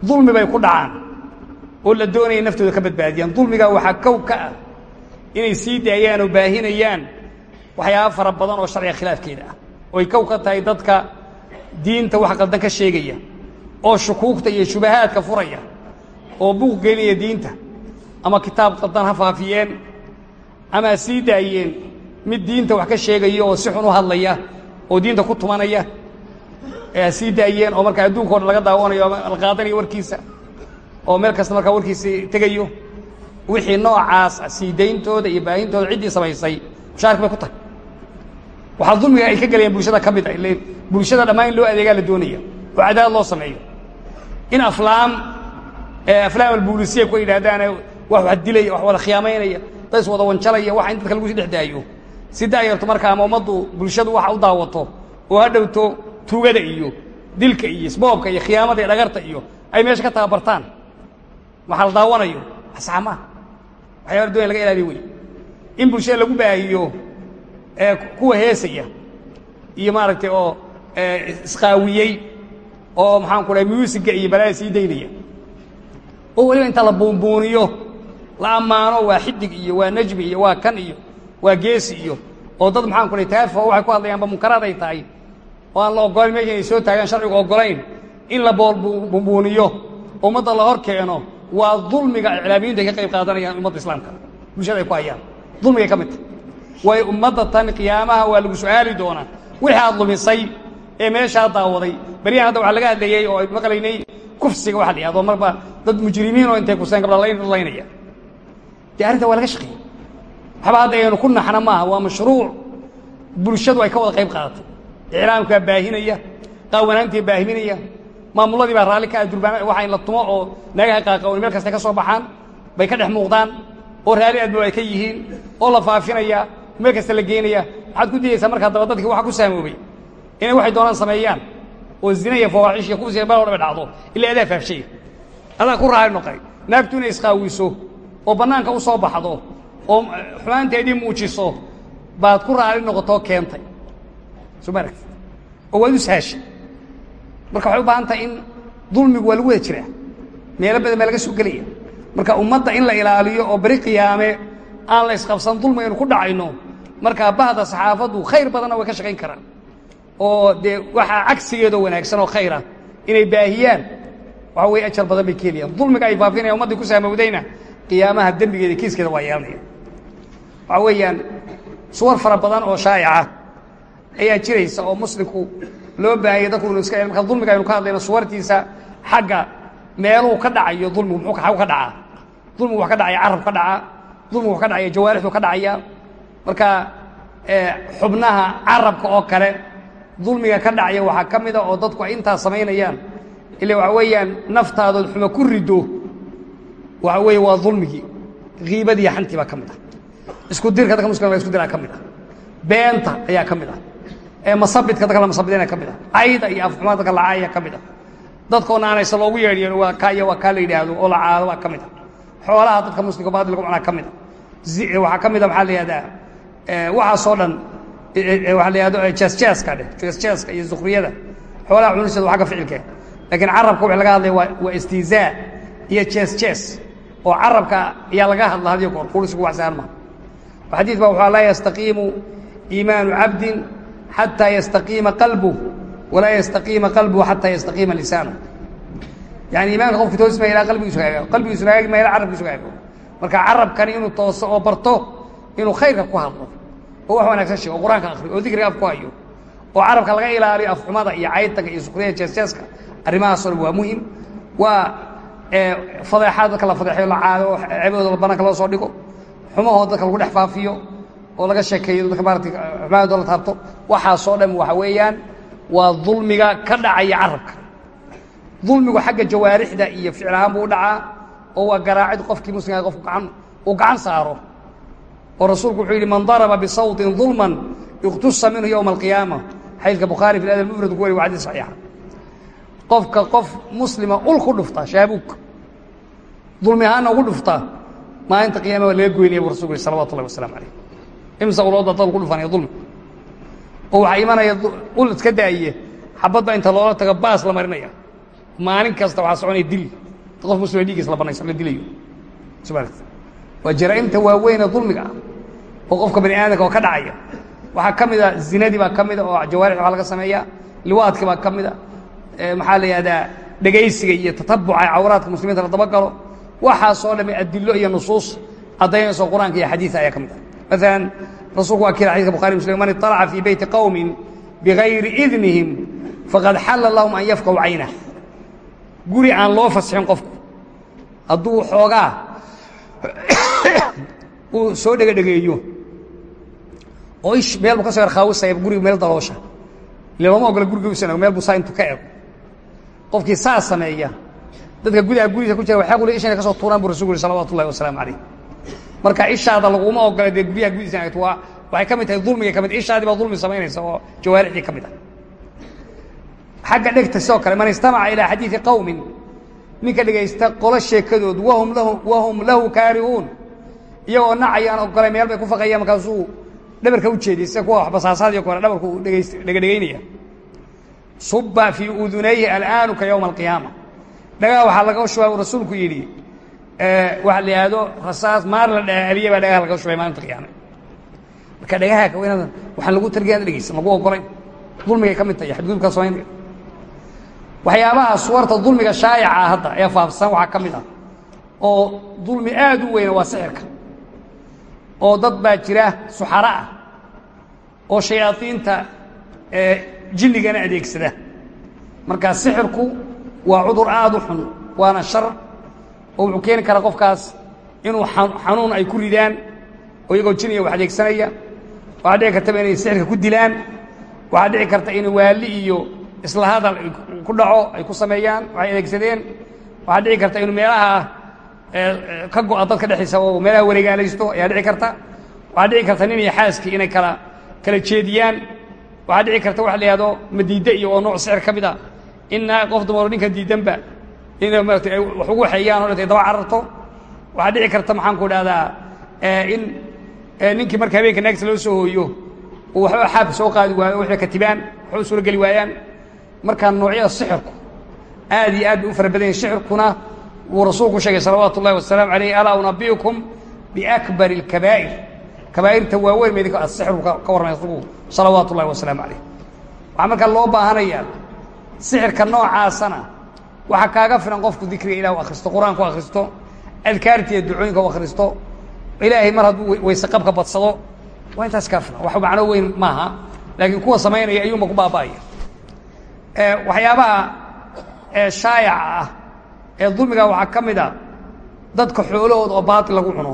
dulmi bay ku dhacaan. Oo la doonaya naftooda ka badbaadiyaan. Dulmigaa waxaa kow ka ah inay sii daayaan oo baahinayaan waxyaaba fara badan oo sharciga khilaafkeeda ah. Oo ay kow ka tahay dadka diinta wax qaldan ka sheegaya oo shukuugta iyo shubahaadka furaya oo buuq gelinaya diinta ama kitaab qaldan ha faafiyeen ama sii daayeen mid diinta wax ka sheegaya oo si xun u hadlaya oo diinta ku tumanaya ha sii daayeen oo markaa adduunka o dhan laga daawanayo ama la qaadanayo warkiisa oo meel kasta markaa warkiisi tegayo wixii noocaas sii dayntooda iyo baahintooda ciddii samaysay mushaarki bay ku tahay. Waxaa dulmiga ay ka gelayaan bulshada ka mid a ile bulshada dhammaan in loo adeegaa la doonaya oo cadaad loo sameeyo. In aflaam aflaam albuulisiya ku yidhahdaane wax wax dilaya wax wada khiyaamaynaya dad is wada wanjalaya waxa in dadka lagu dhex daayo. Si daayarto marka ama ummaddu bulshadu waxa u daawato oo ha dhowto tuugada iyo dilka iyo isboobka iyo khiyaamada iyo dhagarta iyo ay meesha ka tababartaan. Waxaa la daawanayo saxa maaha waxyaba la doonaya laga ilaaliyo wey in bulshada lagu baahiyo kuwa heesaya iyo maaragtay oo isqaawiyey oo maxaan ku dhahay muusiga iyo balaaya sii daynaya. Oo weliba inta la buunbuuniyo la ammaano waa xidig iyo waa najmi iyo waa kan iyo waa geesi iyo oo dad maxaan ku dhahay taafo waxay ku hadlayaanba munkaraad ay tahay oo aan la ogolayn meesha inay soo taagaan sharcigu ogolayn in la bool buunbuuniyo ummadda la hor keeno waa dulmiga iclaamiyiintu ay ka qayb qaadanayaan ummadda islaamka. Bulshada ay ku hayaan. Dulmigay ka mid. Tahay way ummadda tan qiyaamaha waa lagu su'aali doonaa. Wixii aad lumisay ee meeshaa daawaday beryahan hadda waxaa laga hadlayey oo ay maqlaynay kufsiga waxa la yihahdo marba dad mujrimiin oo intay kuseen gabdha laynaya. Dee arrinta waa laga shaqeeyey. Waxba hadda aynu ku naxna maaha waa mashruuc. Bulshadu ay ka wada qayb qaadatay iclaamkaa baahinaya qaawanaantii baahiminaya. Maamulladii baa raalli ka ah durbaan waxa in la tumo oo naagaha qaaqawan meel kastay ka soo baxaan bay ka dhex muuqdaan oo raalli aadmo ay ka yihiin oo la faafinaya meel kasta la geenaya. Waxaad ku diyaysaa markaa daba dadkii waxa ku saamoobay inay waxay doonaan sameeyaan oo zina iyo fawaaxish iyo kufsiga bal dhacdo ilaa adaa faafshaya adaa ku raali noqay naagtu isqaawiso oo bannaanka u soo baxdo oo xumaanteedii muujiso baad ku raali noqotoo keentay soo ma aragti oo waad u sahashay. Marka waxay u baahan in dulmigu waa lagu jiraa. Meelo badan laga soo gelaya marka ummadda in la ilaaliyo oo beri qiyaame aan la isqabsan dulmi aynu ku dhacayno markaa bahda saxaafaddu khayr badanna way ka shaqayn karaan. Oo dee waxaa cagsigeedoo wanaagsan oo khayra inay baahiyaan waxa weye ajar badan bay keenayaan. Dulmiga ay faafinayaan ummaddii ku saamowdayna qiyaamaha dembigeeda kiiskeeda waa yeelanaya. Waxaa weeyaan suwar fara badan oo shaa'ica ayaa jiraysa oo muslimku loo baahanya dadku inu iska marka dulmiga aynu ka hadlayno suwartiisa xagga meeluu ka dhacayo dulmigu muxuu ka dhacaa. Dulmigu wax ka dhacaya carab ka dhacaa dulmigu wax ka dhacaya jawaarixdu ka dhacaya. Marka xubnaha carabka oo kale dulmiga ka dhacaya waxaa ka mida oo dadku ay intaas samaynayaan. Waxa weeyaan naftaadood xuma ku rido waxa weeye waa dulmigii kiibadiiyo xantii baa isku dirka dadka muslimka isku diraa ka beenta ayaa ka ee masabidka dadka la masabidayna ka mid ah. Cayda iyo afxumada dadka la caaya ka mid ah. Dadkoo naanaysa loogu yeedhiyo waa kaa iyo waa kaa la yidhaahdo oo la caado waa ka mid ah. Xoolaha dadka muslimka baadil lagu cunaa ka mid ah. Waxaa ka mid a maxaa la yihahdaa waxaasoo dhan waxaa la yihahdo jeesjeeska dheh jeesjeeska iyo zukriyada xoolaha cunisteeda waa agga ficilkeed laakiin carabka wixii laga hadlaya waa istihzaa iyo jees oo carabka ayaa laga hadla hadiyo goor kulisugu waxsaan maha xadiid baa waxaa laa yastaqiimu iimaanu cabdin xataa yastaqiima qalbuh walaa yastaqiima qalbuhu xataa yastaqiima lisaanu yani iimaanka qofki toosma ilaa qalbigiisu hagaago qalbigiisu hagaagi ma ilaa carabkiisu hagaago marka carabkani inuu tooso oo barto inuu khayrka ku hadlo oo wax wanaagsan sheego oo qur'aanka akriyo oo dikriga af ku hayo oo carabka laga ilaaliyo afxumada iyo caytanka iyo sukriyada jeesjeeska arrimahaasoo dhan waa muhiim waa fadeexaad dadka la fadeexeyo la caado oo ceebahooda banaanka loo oo laga sheekeeyo dadka maarata xumaadooda la taabto waxaasoo dhan waxa weeyaan waa dulmiga ka dhacaya carabka. Dulmigu xagga jawaarixda iyo ficil buu dhacaa oo waa garaacid qofkii muslimka qofku gaan uu gacan saaro. Oo rasuulku wuxuu yidhi man daraba bisawtin dulman iqtusa minhu yowma alqiyaama. Xadiidka bukhaari fi adab mufrad ku wari xadiis saxiixa. Qofka qof muslima ul dhufta shaabuug dulmi ahaanna ugu dhufta maalinta qiyama waa laga goynaya bu rasulku yhi salawatu ullahi calayh imsa ulooda dad ku dhufanaya dulmi. Oo waxaa imanaya ul iska daa'iye xabadba inta loola tago baas la marinaya. Maalin kasta waxaa soconaya dil. Qof muslima dhiiggiisa la banaysa la dilayo subaa waa jaraa'imta waaweyn ee dulmiga ah oo qofka bani aadamka oo ka dhacaya. Waxaa ka mid a zinadii baa ka mida oo jawaarix waxaa laga sameeyaa liwaadkii baa ka mida. Maxaa la yihahdaa dhegaysiga iyo tatabuca cawraadka muslimiinta la dabagalo. Waxaasoo dhami adilo iyo nusuus caddaynayso qur'aanka iyo xadiida ayaa ka mid ah maalan rasuulku waa kila xadidka bukhari muslim man iطalaca fii beyti qowmin bigayri idnihim faqad xalla lahum an yafkahu caynah guri aan loo fasixin qofku hadduu xoogaa uu soo dhegadhegeeyo oo ish meel buu ka soo yarkhaawusaya guriga meel daloosha ile looma ogola guriga usan meel buu saa intuu ka ego qofkii saa sameeya dadka gudaha gurigiisa ku jira waxaa quli ishana ka soo tuuraan bu rasulku yuri salawatu ullahi wasalaamu calayh marka ishaada laguma ogola dee guryaha gudihiisa eegto waa waxay ka mid tahay dulmigay ka mid ishaadii baa dulmi samaynaysa oo jawaarixdii ka ah. Xagga dhegta sidoo kale man istamaca ilaa xadiidi qowmin ninka dhegaysta qolo sheekadood wahum lahu wahum lahu kaarihuun iyagoo nacaya aan meel bay ku faqayaan markaasuu dhabarka u jeediyay sida kuwa wax basaasaadiyo kale dhabarku dhegays dhegadhegaynaya suba fii udunayhi alaanuka yowma alqiyaama. Dhagaha waxaa laga shubay uu rasuulku yidhi waxa la yidhaahdo rasaas maar la dhaaliya baa dhagaha laga shubay maalinta qiyaame marka dhagaha kaweynada waxaan lagu targiya dhegeysan lagu ogolayn dulmigay ka mid tahay xadgudubka samaynaya waxyaabaha suwarta dulmiga shaayaca ah hadda ee faafsan waxaa ka mid ah oo dulmi aad u weyna waa sixirka. Oo dad baa jira suxaro ah oo shayaadiinta jinnigana adeegsada. Markaa sixirku waa cudur aad u xun waana shar oo wuxuu keeni karaa qofkaas inuu xanuun ay ku ridaan oo iyagoo jinniga wax adeegsanaya. Waxaa dhici kartaba inay sixirka ku dilaan. Waxaa dhici karta in waali iyo isla hadal ku dhaco ay ku sameeyaan waxay adeegsadeen. Waxaa dhici karta inuu meelaha ka go'a dadka dhexdiisa oo meelaha wareegaalaysto ayaa dhici karta. Waxaa dhici karta nin iyo xaaskii inay kala kala jeediyaan. Waxaa dhici karta waxa la yihahdo madiide iyo oo nooc sixir ka mid a inna qof dumaro ninka diidanba inay maarata ay wax ugu waxeeyaan o dhat ay daba cararto. Waxaa dhici karta maxaan ku idhahdaa in ninkii marka habeenka naagta loo soo hooyo uu waxba xaabka soo qaadi waayo waxbay katibaan waxba suuro geli waayaan. Markaa noocyada sixirku aad iyo aad bay u fara badan yahin sixirkuna wuu rasuulku sheegay salawaatu ullahi wasalaamu alayh alaa unabiukum biakbar اlkabaa'ir kabaa'irta waaweyn ma idinka asixru ka warramay rasuulku salawaatu ullahi wasalaamu alayh waxaa markaa loo baahanayaa sixirka noocaasana waxaa kaaga filan qofku dikriga ilah u akhristo qur'aanku akhristo adkaarta iyo ducooyinka u akhristo. Ilaahay mar hadduu weyse badsado waa intaas kaa filan. Wax macno weyn maaha laakiin kuwa samaynaya ayuunba ku baaba'aya. Waxyaabaha shaayaca ah ee dulmiga waxaa ka mid a dadka xoolahooda oo baatil lagu cuno.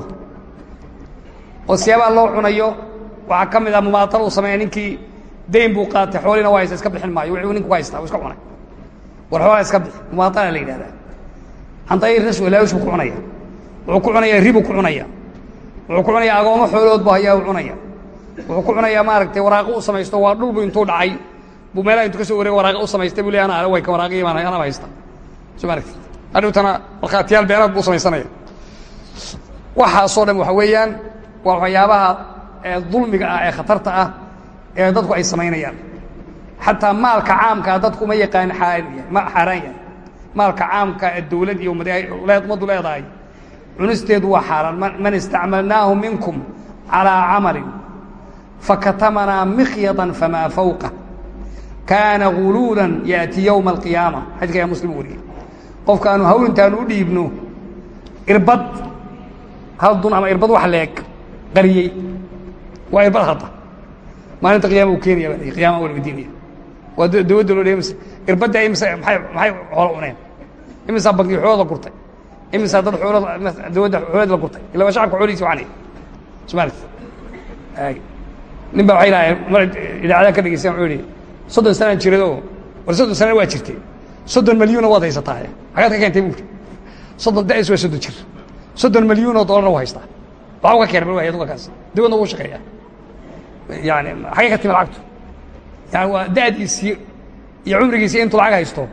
Oo siyaabaha loo cunayo waxaa ka mid a mumaatala uu sameeya ninkii dayn buu qaatay xoolina waa haysta iska bixin maayo. Wixuu ninku ku haystaa uu iska cunay war xoolaa iska bixi mumaatala la yidhahdaa. Laawish buu ku cunaya. Wuxuu ku cunayaa ribuu ku cunaya. Wuxuu ku cunayaa agoomo xoolood buu hayaa cunaya. Wuxuu ku cunayaa maaragtay waraaqo u samaysto waa dhulbu intuu dhacay. Buu meelaha intuu ka soo wareeg waraaqa u samaystay buu le ana way ka waraaqiyi baan anaba haysta. Soo maaragti hadhowtana markhaatiyaal beenaad buu samaysanaya. Waxaasoo dhan waxa weeyaan waa waxyaabaha dulmiga ah ee khatarta ah ee dadku ay samaynayaan xataa maalka caamkaa dadku ma yaqaan xaaraan yahay ma xaaraan yahay maalka caamka ee dawlad iyo ummaddu leedahay cunisteedu waa xaaraan man istacmalnaahu minkum calىa camalin fakatamanaa mikhyaطa famaa fawqa kaana guluulan yaأti yowma alqiyaama xadika ayaa muslim wariyey qofka aanu hawl intaanu u dhiibno irbad hal dun ama irbad wax leeg qariyey waa irbad hadda maalinta qiyama uu keenaya baa qiyama waa waa dawladda loo dhey irbadda imise maay maxay xoolo cuneen imisaa banki xoolooda gurtay? Imisaa dad xoolooda dawladda xoolooda la gurtay? Illa waa shacabka xoolihiisa waxanay somaali nin baa waxay lahaayeen mar idaacadaha ka dhegeysan wuxuu yihi soddon sanaan jirado war soddon sanana waa jirtay. Soddon milyuuna waad haysataa xagaad ka keentay buuri. Soddon da'is waa soddon jir. Soddon milyuun oo dollarna u haystaa. Waxba ka keena bal adunka kaas. Dawladna wuu shaqeeyaa. Yani xagee ka timi lacagtu yani waa da-diisii iyo cumrigiisii intuu lacag haysto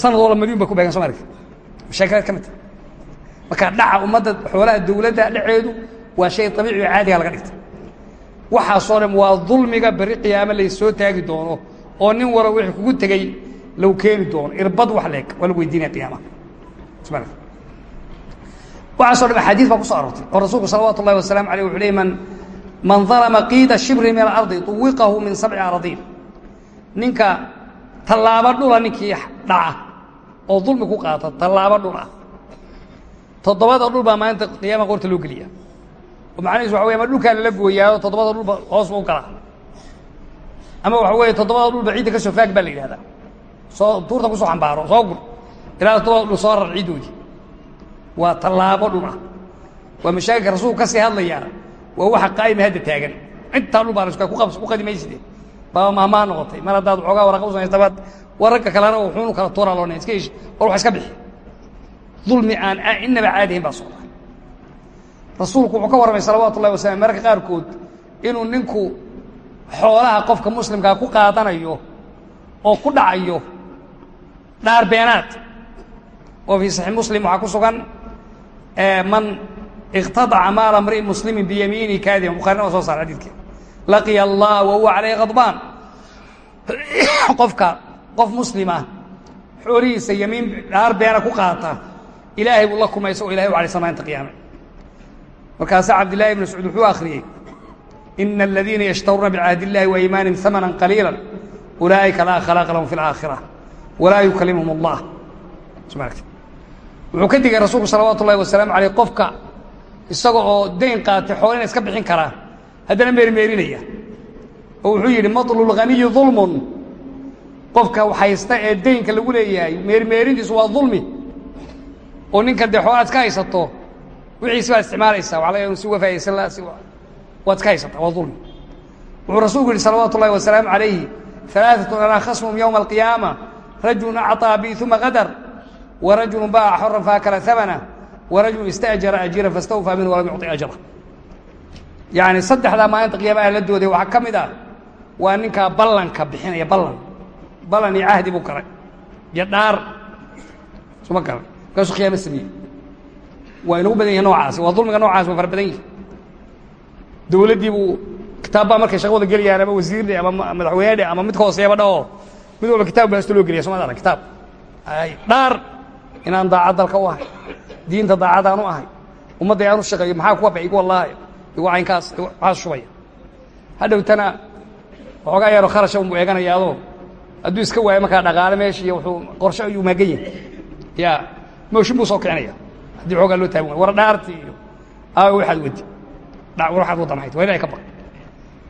sanad walba milyuun ba ku beegan soo ka mid ta marka dhaca ummadda xoolaha dawladda dhaceedu waa shay abiici caadiga laga dhigtay waxaasoo dham waa dulmiga berri qiyaame laysoo taagi doono oo nin wara wixii kugu tegey lagu keeni doono. Irbad wax leeg waa lagu weydiinaya qiyaamaha. Waxaaso dham axaadiis baa ku so aroortay oo rasuulku salawaatu ullahi wasalaamu aleyh wuxu ley man man dalama qiida shibri min alardi tuwiqahu min sabci aradiin ninka tallaabo dhula ninkii dhaca oo dulmi ku qaata tallaabo dhul toddobada dhul baa qiyaama qorta loo geliya oo macnahiisu waxa wey ama dhulkaa lala gooyaayo toddobada dhulba hoos ba u galaa ama waxa weeye toddobada dhulba ciidda ka soo faag baa la yidhahdaa. Soo tuurta ku soo xambaaro soo gur ilaa toddobada dhul soo rar ciiddoodii waa tallaabo dhul waa mashaakilka rasuulku ka sii hadlayaa. Waa waxa qaa'ima hadda taagan. Intaa dhul baa la ku qabs ku qadimayside baaba mahmaa noqotay. Mar haddaad waxoogaa waraqa u samaysta baad wararka kalena wuxuunu kala tuuraa loonay iska heshi war wax iska bixi. Dulmi aan inaba caadihayn baa socda rasuulku wuxuu ka warramay salawaatu ullahi wasalam mararka qaarkood inuu ninku xoolaha qofka muslimkaa ku qaadanayo oo ku dhacayo dhaar beenaad oo fii saxiix muslim waxaa ku sugan man iqtadaca maala mri'in muslimin biyamiini kaadiban bukharina waa soo saara xadidka laqiya allah wa huwa calayhi khadbaan qofka qof muslima xoolihiisa yamiin dhaar beena ku qaata ilaahay buu la kumay isagoo ilahay u cadhaysan maalinta qiyaame. Markaasaa cabdillahi ibn mascuud wuxuu akhriyey ina aladiina yashtaruuna bicahdi illahi wa iimaanihim hamanan qaliila ulaa'ika laa khalaaqa lahum fi اlaakhira walaa yukalimhum allah wuxuu ka digay rasuulku salawaatu ullahi wasalaamu aleyh qofka isaga oo dayn qaatay xoolina iska bixin karaa haddana meermeerinaya oo wuxuu yidhi matlulghaniyi dulmun qofka waxhaysta ee daynka lagu leeyahay meermeerintiisu waa dulmi oo ninka dee xoogaad ka haysato wixiisi baad isticmaalaysaa waa laga si uga faa'idaysan la waad ka haysataa waa dulmi wuxuu rasuulku yidhi salawaatu ullahi wasalaamu calayhi alaaatu anaa khasmum yowma alqiyaama rajulun acطaa bi uma qadar warajulun ba'a xoran faakala amana warajulun ista'jara ajiran fastawfaa minhu walam yucطi ajra yani saddexdaa maalinta qiyaamaha la dooday waxaa ka mid ah waa ninkaa ballanka bixinaya ballan. Ballan iyo cahdi buu galay iyo dhaar. Suma garan markaasuu khiyaamo sameeyey. Waa inagu badan yahi noocaasi waa dulmiga noocaasi waa fara badan yihi dawladdii buu kitaabbaa markay shaqa wada gelayaan ama wasiirde ama madaxweynede ama mid ka hooseeyaba dhaoo mid walba kitab baa hasta loo geliya somaad arag kitaab. Dhaar. Inaan daacad dalka u ahay. Diinta daacadaan u ahay. Ummadda aan u shaqeeyo. Maxaa kuwa baxay igu wallaahi caynkaas waxaas shubaya. Hadhowtana waxoogaa yaroo kharasha unbuu eeganayaadoo hadduu iska waayo markaa dhaqaale meesha iyo wuxuu qorshe ayuu maagan yahay. Ya mooshin buu soo kicinaya. Haddii xoogaa loo taagan waay war dhaarti iyo aawe waxaad war waxaad wadda maxay waa ilahay ka baq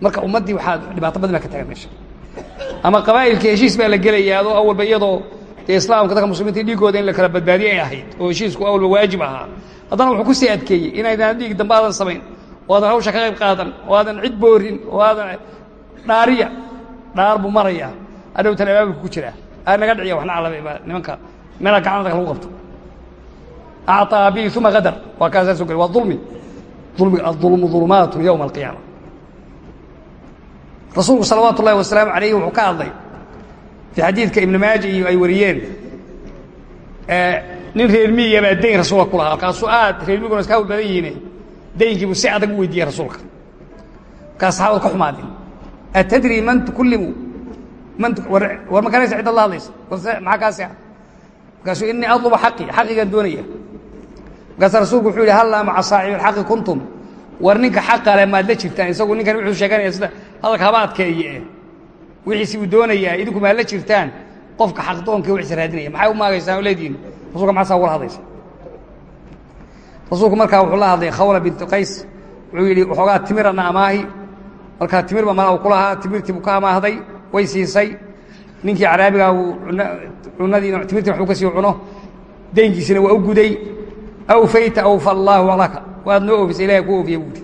marka ummaddii waxaa dhibaato badan baa ka taagan meesha. Ama qabaa'ilka heshiis baa la gelayaa adoo awalba iyadoo dee islaamka dadka muslimiinta dhiigooda in la kala badbaadiye ay ahayd oo heshiisku awalba waajib ahaa. Haddana wuxuu ku sii adkeeyey inaydaan dhiig dambe aadan samayn oo aadan hawsha ka qayb qaadan oo aadan cid boorin oo aadan dhaariya dhaar buu marayaa hadhowtan abaabulka ku jiraa aa naga dhiciya waxna calaba nimanka. Meela gacanada lagu qabto. Acطaa bi uma kadar waa kaasaa soo geli. Waa ulmi aulmu ulumaatu yowma alqiyaama. Rasuulku salawaatu ullahi wasalaamu alayh wuxuu ka hadlay fii xadiidka ibn maaja iyo ay wariyeen nin reermiya baa dayn rasuulka ku lahaa. Markaasuu aad reermiguna iska hawl badan yihiine daynkiibuu si adag u weydiiyey rasuulka. Markaas saxaabadu ka xumaadeen atadri man tukullimu? Man war ma garanaysa cid ad la hadlaysa warse maxaa kaasi ah markaasuu inii adluba xaqi xaqigaan doonaya. Markaasa rasuulku wuxuu yidhi hallaa maca saaxibi alxaqi kuntum? War ninka xaqa le maad la jirtaan isagu ninkan wuxuu sheeganaya sida hadalka haba adkeeye. Eh wixiisi uu doonayaa idinku maad la jirtaan. Qofka xaqdoonka wixiisa raadinaya. Maxay u maagaysaan oo leedihiin? Rasulka maxaa saa ugula hadlaysa rasuulku markaa wuxuu la hadlay khawla bintu qays. Wuxuu yidhi waxoogaa timirana amaahi. Markaa timirba mala ku lahaa timirtii buu ka amaahday way siisay. Ninkii caraabigaa uu cunadiina timirtiina waxuu ka sii cuno deynkiisina waa u guday. Awfayta awfa allaahu laka waad noo oofisay ilahay ku oofiye buuhi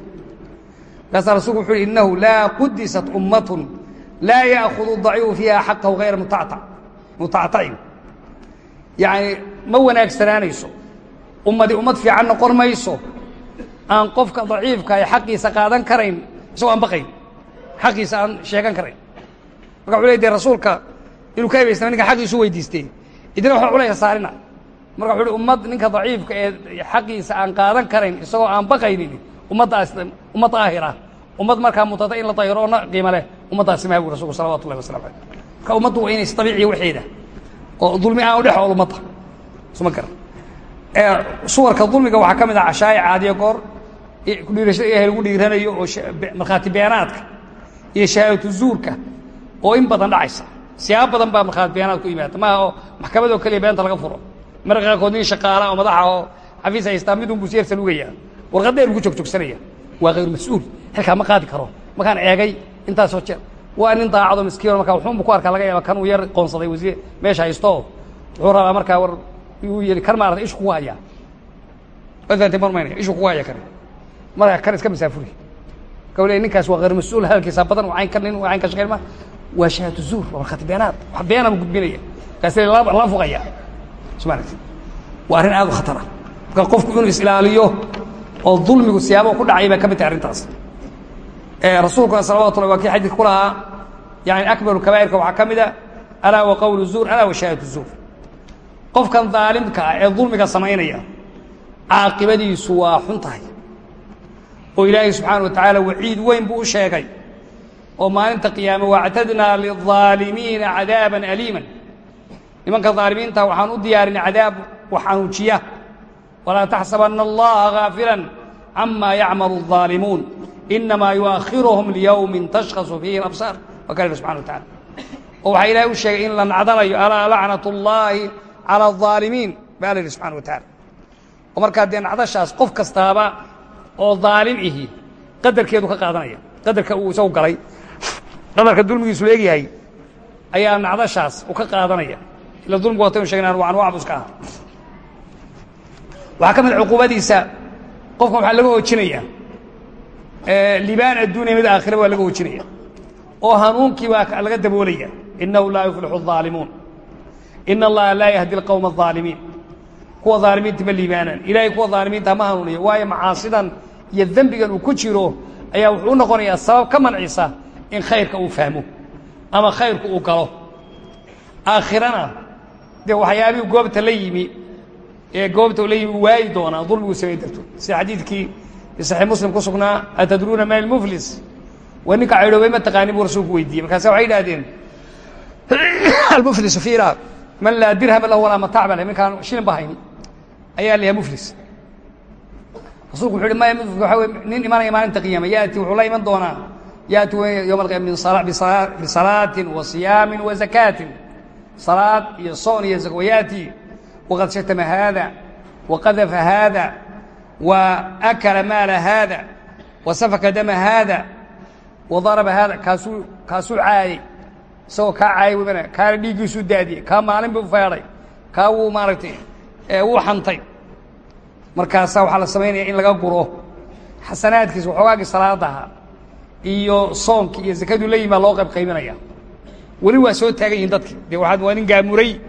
markaasaa rasuulku wuxuu yhi innahu laa qudisat ummatun laa ya'khudu daciifu fiiha xaqahu hayra mutactac mutactacin yacni ma wanaagsanaanayso ummadi ummad fiican noqon mayso aan qofka daciifka ay xaqiisa qaadan karayn isagoo aan baqayn xaqiisa aan sheegan karayn. Marka wuxu ley rasuulka inuu ka ebaysnama ninka xaqiisu weydiistee idina waxa culaysa saarina. Marka wuxu ummad ninka daciifka ee xaqiisa aan qaadan karayn isagoo aan baqaynin ummaddaas ummad daahira ummad markaa mutata in la dahiro oo na qiimo leh ummaddaasi maha bu rasulku salawatu ullahi wasalam aleyh marka waa inay isdabiiciya waxeeda oo dulmi aan u dhex ool ummadda suma garan suwarka dulmiga waxaa ka mid ah cashaa'ic caadiyo goor kudhiirashada ilahay lagu dhiiranayo oo markhaati beenaadka iyo shahaadatu zuurka oo in badan dhacaysa. Siyaabo badan baa markhaati beenaad ku yimaada. Maaha oo maxkamadoo keliya beenta laga furo. Marka qaarkood nin shaqaala oo madaxa oo xafiis haystaa mid unbuu siyarsa lugayaa. Warqad dheer buu joogjoogsanaya waa hayru mas'uul. Xilkaa ma qaadi karo. Markaan eegay intaasoo jeer. Waa nin daacado miskiino markaa wuxuunbu ku arkaa laga yaaba kan uu yar qoonsaday wasiir. Meesha haysto. Wuxuu rabaa markaa war yuu yeli kan maarata ishu kugu hayaa wafahanti marmaynaya ishu kugu haya marka kan iska masaafuri. Le ninkaas waa hayr mas'uul hadalkiisa badan waa cayn ka nin waa cayn ka shaqayn ma. Waa shahaatu zuur waa markhaati beenaad wax beena buu gudbinaya. Markaas la fuqaya. Somalit waa arrin aad u khatara. Marka qofku inuu is-ilaaliyo oo dulmigu siyaabo ku dhacay bay ka mid tahay arrintaas. Rasuulkuna salawatu llahi waa xadiidka ku yani akbaru kabaa'irka waxaa ka mid a alaa wa qowlu zuur alaa wa shahaadatu zuur qofkan daalimka ah ee dulmiga samaynaya caaqibadiisu waa xun tahay. Oo ilaahay subxaana wa tacaala waciid weyn buu u sheegay oo maalinta qiyaame wactadnaa liaalimiina cadaaban aliiman. Nimanka aalimiinta waxaan u diyaarinay cadaab waxanuujiya walaa taxsabanna allaha gaafilan cama yacmalu aalimuun inamaa yuakhiruhum liyowmin tashkhasu fiihi absaar waa subxana wa tacala oo waxaa ilaahay u sheegay in la nacdanayo alaa lacnat llaahi calى الظaalimiin baa la yidhi subxana wa tacala oo markaa dee nacdashaas qof kastaaba oo daalim ihi qadarkeedu ka qaadanaya qadarka uu isagu galay qadarka dulmigiisu leegyahay ayaa nacdashaas u ka qaadanaya ila dulmigu wataynu sheegna waa anwac bu iska aha waxaa ka mid cuquubadiisa qofkan waxaa laga hoojinaya libaan adduuniya mid aakhira waa laga hoojinaya oo hanuunkii baa laga daboolaya inahu laa yuflixu الظaalimuun ina allaha laa yahdi اlqowma الظaalimiin kuwa aalimiinta ma liibaanaan ilaahay kuwa aalimiinta ma hanuuniyo waayo macaasidan iyo dembigan uu ku jiro ayaa wuxuu u noqonayaa sabab ka mancisa in khayrka uu fahmo ama khayrku uu galo aakhirana dee waxyaabihii goobta la yimi ee goobta la yimi waayi doonaa dulmigu samay darto sida xadiidkii saxiix muslim ku sugnaa atadruuna man ilmuflis waa ninka caydhoobay ma taqaanin buu rasuulku weydiiyey markaase waxay idhahdeen almuflisu fiina man laa dirhama lahu walaa mataac ba le minkaan shilin ba hayni ayaa la yahay muflis. Rasulku wuxu uhi maya muflix waxa wey nin imanaya maalinta qiyaama yaati wuxuu la iman doonaa. Yaati yowma alqiyama min bisalaatin wa siyaamin wa zakaatin. Salaad iyo soon iyo zako wayaati waqad shatama haada wa qadafa haada wa akala maala haada wa safaka dama haada wa daraba haada kaasuu kaasuu caayey isagoo kaa caayay webana kaana dhiiggiisuu daadiyey kaa maalin buu feedhay kaa wuu maaragtay wuu xantay. Markaasaa waxaa la samaynaya in laga guro xasanaadkiisa waxoogaagii salaada ahaa iyo soonkii iyo zakaduu la loo qayb qaybinaya. Weli waa soo taagan yihiin dadki. Dee waaad waa nin gaamuray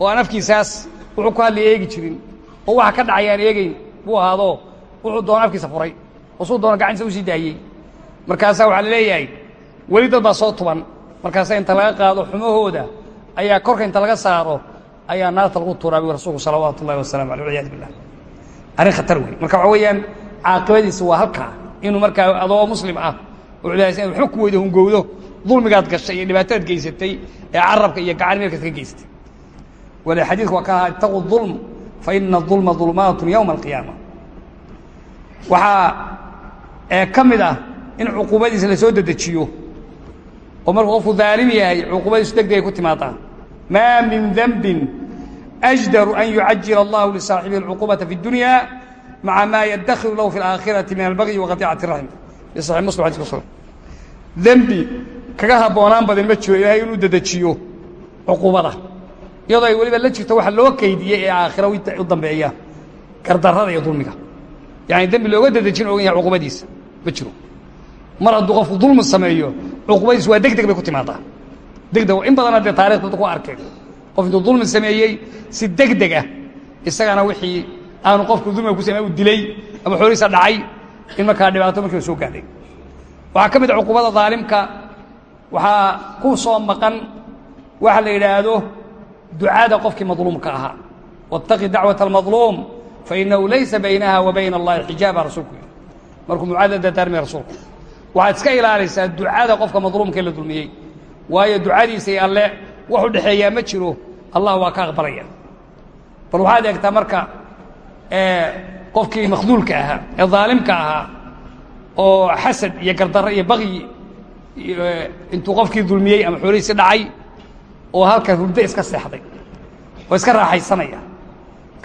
oo aan afkiisaas wuxuu ku hadlaya eegi jirin oo waxa ka dhacay aan buu ahaado wuxuu doona afkiisa furay oo doona gacantiisa u sii daayey markaasaa waxaa la leeyahay weli dad baa soo tuban markaasaa inta laga qaado xumahooda ayaa korka inta laga saaro ayaa naarta lagu tuuraa bu rasuulku salawaatu ullahi wasalamu aleh walciyaadu billah. Arrin khatar wey marka waxa weeyaan caaqibadiisa waa halkaa inuu markaa adoo muslim ah oo in waxba ku weydo hungowdo dulmigaad gashay iyo dhibaatadaad geysatay ee carabka iyo gacan meelkaad ka geysatay. Wale xadiidku waa ka ahaa itaquu dulm fa ina dulma dulmaatun yowma alqiyaama. Waxaa ka mid ah in cuquubadiisa la soo dedejiyo oo markuu qofku daalim yahay cuquubadiisu deg degay ku timaadaa maa min denbin أجدر أن يعجل الله لصاaحبه العقوبة في الدuنيا مع mا يدkل له في الآkخhرaةi من البغي وقطيعة الرحم صحيح مسلم حديث كسر dembi kaga haboonaan badan ma jiro ilaahay inuu dedejiyo cuquubada iyadoo ay weliba la jirto waxa loo keydiyey ee aakhiro u dambeeya gardarrada iyo dulmiga yani dembi looga dedejin ogan yahay cuqubadiisa ma jiro mar hadduu qofku dulmi sameeyo cuqubadiisu waa deg deg bay ku timaadaa deg deg in badana dee taarikhda ku arkeen qof intuu dulmi sameeyey si deg deg ah isagana wixii aanu qofku dulmiga ku samey u dilay ama xoolihiisa dhacay in markaa dhibaato markiiba soo gaadhay waxaa ka mid a cuqubada daalimka waxaa ku soo maqan waxa la yidhaahdo ducada qofkii madluumka ahaa wاtaqi dacwaة اlmadluum fainahu laysa baynaha wa bayna اllahi xijaaba rasuulku yidhi markuu mucaada dardaarmay rasuulku waxaad iska ilaalaysaa ducada qofka madluumka la dulmiyey. Waayo ducadiisa iyo alle wax u dhexeeyaa ma jiro. Allah waa ka aqbalaya. Bal waxaad eegtaa marka qofkii makhduulka ahaa ee daalimka ahaa oo xasad iyo gardarro iyo bakyi intuu qofkii dulmiyey ama xoolihiisi dhacay oo halka hurdo iska seexday oo iska raaxaysanaya.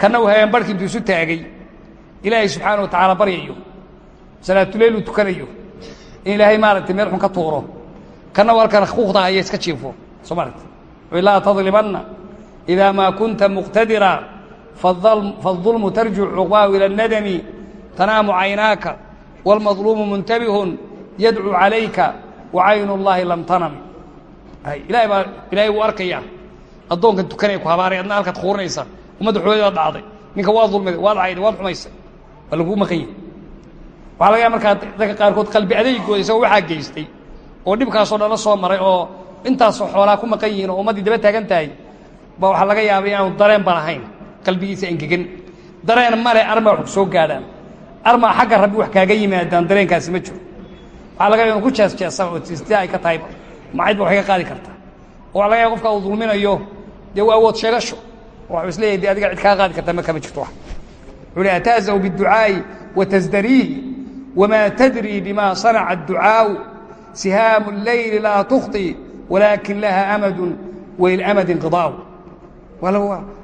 Kanna uu habeen barhki intuu isu taagay. Ilaahay subxaana wa tacaala baryayo. Salaatuleyl uu tukanayo in ilaahay maaragtay meel xun ka tuuro kanna uu halkan xuquuqda haya iska jiifo soo maaragta laa tadlimanna إida ma kunta muqtadira faالظulmu tarjic cuqbaahu ilى الnadmi tanaamu caynaaka wاlmaظluumu muntabihun yadcuu calayka wacaynu اllahi lam tanami ilahay baa ilahay wuu arkaya addoonkan tukanaya ku habaaray adna halkaad kuurinaysa ummadda xooladi baad dhacday ninka waad dulmiday waad cayday waad xumaysay waa laguu maqan yahy waxaa laga ya markaa dadka qaarkood qalbi adeygooda isagoo waxaa geystay oo dhibkaasoo dhan la soo maray oo intaasoo xoolaa ku maqan yihiin oo ummaddii daba taagan tahay ba waxaa laga yaabay inaanu dareen ba lahayn qalbigiisa engegan dareen male armaa wax soo gaadhaan. Armaa xagga rabbi wax kaaga yimaadaan dareenkaasi ma jiro. Waxaa laga yaba inu ku jeesjeesaba oo sida ay ka tahayba macayd waxay ka qaadi kartaa. Oo waxa laga yaba qofka uu dulminayo dee waa awood sheegasho oo waxuu is leeyahay de adiga cid kaa qaadi kartaa ma kama jirto wax. Hi ataazaw biاdducaa'i watasdariihi wamaa tadrii bima sanaca adducaa'u sihaamu اleyli laa tukhطi walaakin laha amadun wailamadi inqidaa'u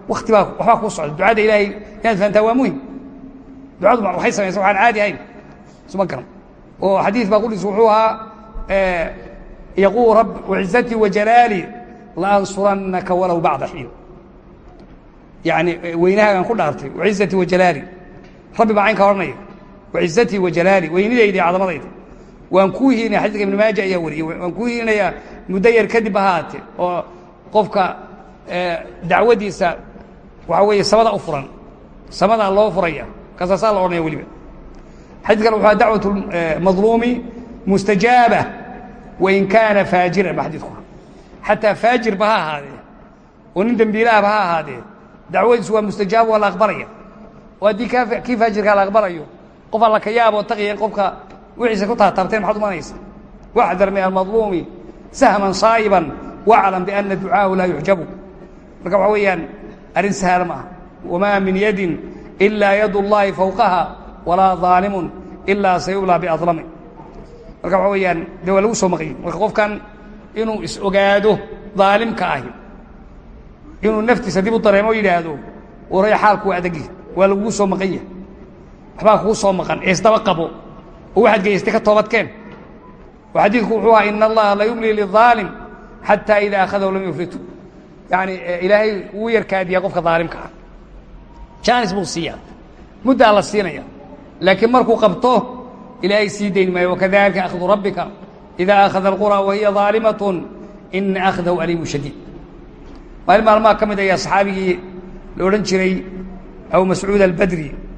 wakti baa waxbaa kuu socda ducada ilaahay inaad fahantaa waa muhiim ducadu waxay samaysa waxaan caadi ahayn suma garan oo xadiis baa qudhiis wuxuu ahaa yaquul rab wacizatii wajalaalii laansurannaka walow bacda xiin yani weynahaagaan ku dhaartay wacizatii wajalaalii rabbi baa caynkaa odhanaya wacizatii wajalaalii weynidayda iyo cadamadayda waan kuu hiilinaya xadiiska ibn maaja ayaa wariyey waan kuu hiilinayaa muddo yar kadib ha haatee oo qofka dacwadiisa waxaa weeye samada u furan samadaa loo furaya kasaasaa la odhanaya weliba xadid kale wuxua dacwat madluumi mustajaaba wain kaana faajiran ba xadiidku xataa faajirba ha ahaadee oo nin dembiilaahba ha ahaadee dacwadiisu waa mustajaaba waa la aqbalaya oo haddii kii faajirkaa la aqbalayo qof alla ka yaaboo taqiya in qofka wixiisa ku taataabteen maxaad umanaysa waxdar min almadluumi sahman saa'iban waclam biana ducaahu laa yuxjabu. Marka waxaa weeyaan arrin sahal ma aha. Wamaa min yadin ilaa yad اllahi fowqaha walaa daalimun ilaa sayublaa biadlami marka waxa weeyaan dee waa lagu soo maqayay marka qofkan inuu is ogaado daalimka ahi inuu naftiisa dib u dareemo o yidhaahdo waraya xaalku waa adagi waa lagugu soo maqan yahay waxbaa kugu soo maqan ee isdaba qabo oo waxaad geystay ka toobadkeen. Oo xadiidku wuxuu ahaa ina allaha la yumli lidaalim xataa idaa akhadahu lam yufritu yacani ilaahay wuu yarkaadiyaa qofka daalimka ah. Jaanis buu siiyaa. Muddaa la siinaya laakiin markuu qabto ilaahay sii dayn maayo wakadalika akhdu rabbika idaa akhada alqura wahiya daalimatun ina akhdahu aliimu shadiid. Maalin maalmaha ka mid ayaa saxaabigii la odhan jiray abu mascuud albadri